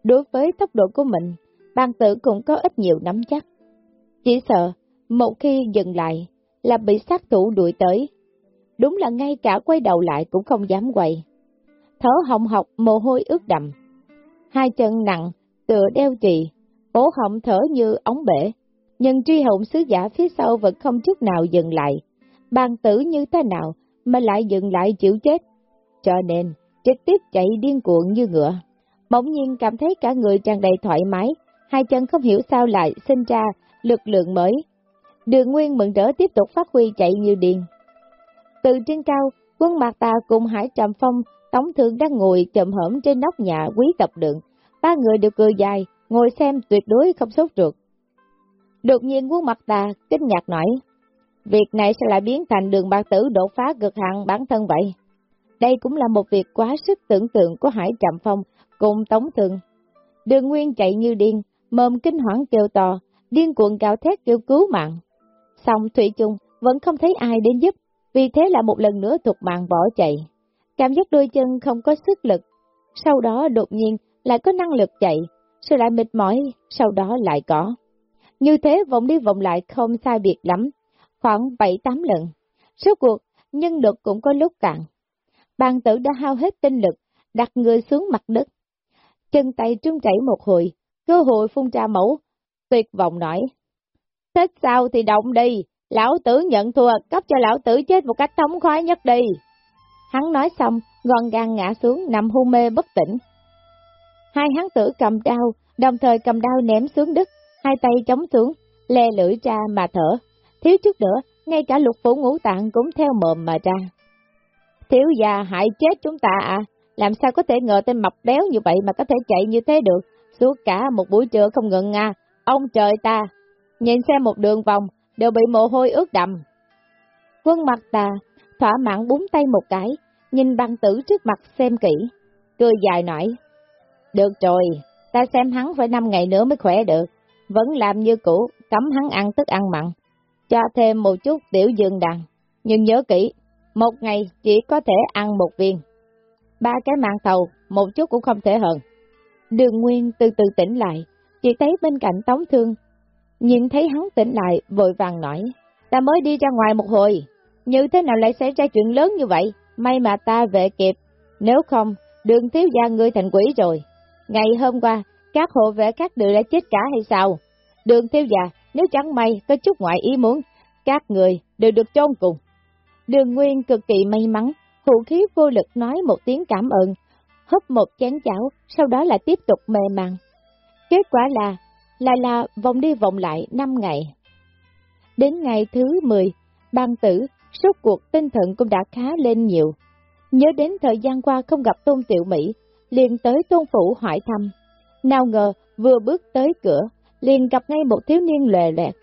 Đối với tốc độ của mình, bàn tử cũng có ít nhiều nắm chắc. Chỉ sợ, một khi dừng lại, là bị sát thủ đuổi tới. Đúng là ngay cả quay đầu lại cũng không dám quay. Thở hồng học mồ hôi ướt đầm. Hai chân nặng, tựa đeo trì, cổ họng thở như ống bể. Nhưng truy hộng sứ giả phía sau vẫn không chút nào dừng lại. Bàn tử như thế nào mà lại dừng lại chịu chết. Cho nên, trực tiếp chạy điên cuộn như ngựa. Bỗng nhiên cảm thấy cả người tràn đầy thoải mái, hai chân không hiểu sao lại sinh ra lực lượng mới. Đường Nguyên mừng rỡ tiếp tục phát huy chạy như điên. Từ trên cao, quân Mạc Tà cùng Hải Trầm Phong, Tống Thương đang ngồi chậm hởm trên nóc nhà quý tập đường. Ba người đều cười dài, ngồi xem tuyệt đối không sốt ruột. Đột nhiên quân Mạc Tà kinh ngạc nói, việc này sẽ lại biến thành đường bạc tử đột phá cực hạn bản thân vậy. Đây cũng là một việc quá sức tưởng tượng của Hải Trầm Phong cùng Tống Thương. Đường Nguyên chạy như điên, mồm kinh hoảng kêu to, điên cuộn gào thét kêu cứu mạng. Xong Thủy chung vẫn không thấy ai đến giúp, vì thế là một lần nữa thuộc mạng bỏ chạy. Cảm giác đôi chân không có sức lực, sau đó đột nhiên lại có năng lực chạy, rồi lại mệt mỏi, sau đó lại có. Như thế vòng đi vòng lại không sai biệt lắm, khoảng 7-8 lần. Số cuộc, nhân lực cũng có lúc cạn. Bàn tử đã hao hết tinh lực, đặt người xuống mặt đất. Chân tay trung chảy một hồi, cơ hội phun trà mẫu, tuyệt vọng nói. Thích sao thì động đi, lão tử nhận thua, cấp cho lão tử chết một cách thống khoái nhất đi. Hắn nói xong, gòn gàng ngã xuống, nằm hôn mê bất tỉnh. Hai hắn tử cầm đao, đồng thời cầm đao ném xuống đất, hai tay chống xuống, le lưỡi ra mà thở. Thiếu chút nữa, ngay cả lục phủ ngũ tạng cũng theo mồm mà ra. Thiếu già hại chết chúng ta à, làm sao có thể ngờ tên mập béo như vậy mà có thể chạy như thế được, suốt cả một buổi trưa không ngừng à, ông trời ta, nhìn xem một đường vòng, đều bị mồ hôi ướt đầm. Quân mặt ta, thỏa mãn búng tay một cái, nhìn băng tử trước mặt xem kỹ, cười dài nói, được rồi, ta xem hắn phải 5 ngày nữa mới khỏe được, vẫn làm như cũ, cấm hắn ăn thức ăn mặn, cho thêm một chút tiểu dương đằng, nhưng nhớ kỹ, một ngày chỉ có thể ăn một viên. Ba cái mạng tàu một chút cũng không thể hơn. Đường Nguyên từ từ tỉnh lại, chỉ thấy bên cạnh Tống Thương. Nhìn thấy hắn tỉnh lại, vội vàng nói, ta mới đi ra ngoài một hồi, như thế nào lại xảy ra chuyện lớn như vậy, may mà ta về kịp, nếu không, đường thiếu gia ngươi thành quỷ rồi. Ngày hôm qua, các hộ vệ các đều đã chết cả hay sao? Đường thiếu gia, nếu chẳng may có chút ngoại ý muốn, các người đều được chôn cùng. Đường Nguyên cực kỳ may mắn, hụ khí vô lực nói một tiếng cảm ơn, húp một chén cháo, sau đó lại tiếp tục mê man. Kết quả là, là là vòng đi vòng lại 5 ngày. Đến ngày thứ 10, ban tử, suốt cuộc tinh thần cũng đã khá lên nhiều. Nhớ đến thời gian qua không gặp Tôn Tiểu Mỹ, liền tới Tôn Phủ hỏi thăm. Nào ngờ, vừa bước tới cửa, liền gặp ngay một thiếu niên lề lẹt.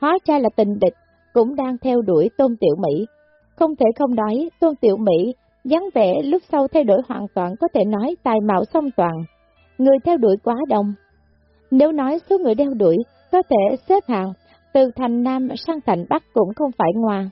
Hóa ra là tình địch, cũng đang theo đuổi Tôn Tiểu Mỹ. Không thể không nói, Tôn Tiểu Mỹ, dáng vẻ lúc sau thay đổi hoàn toàn có thể nói tài mạo song toàn. Người theo đuổi quá đông. Nếu nói số người đeo đuổi, có thể xếp hàng từ thành Nam sang thành Bắc cũng không phải ngoài.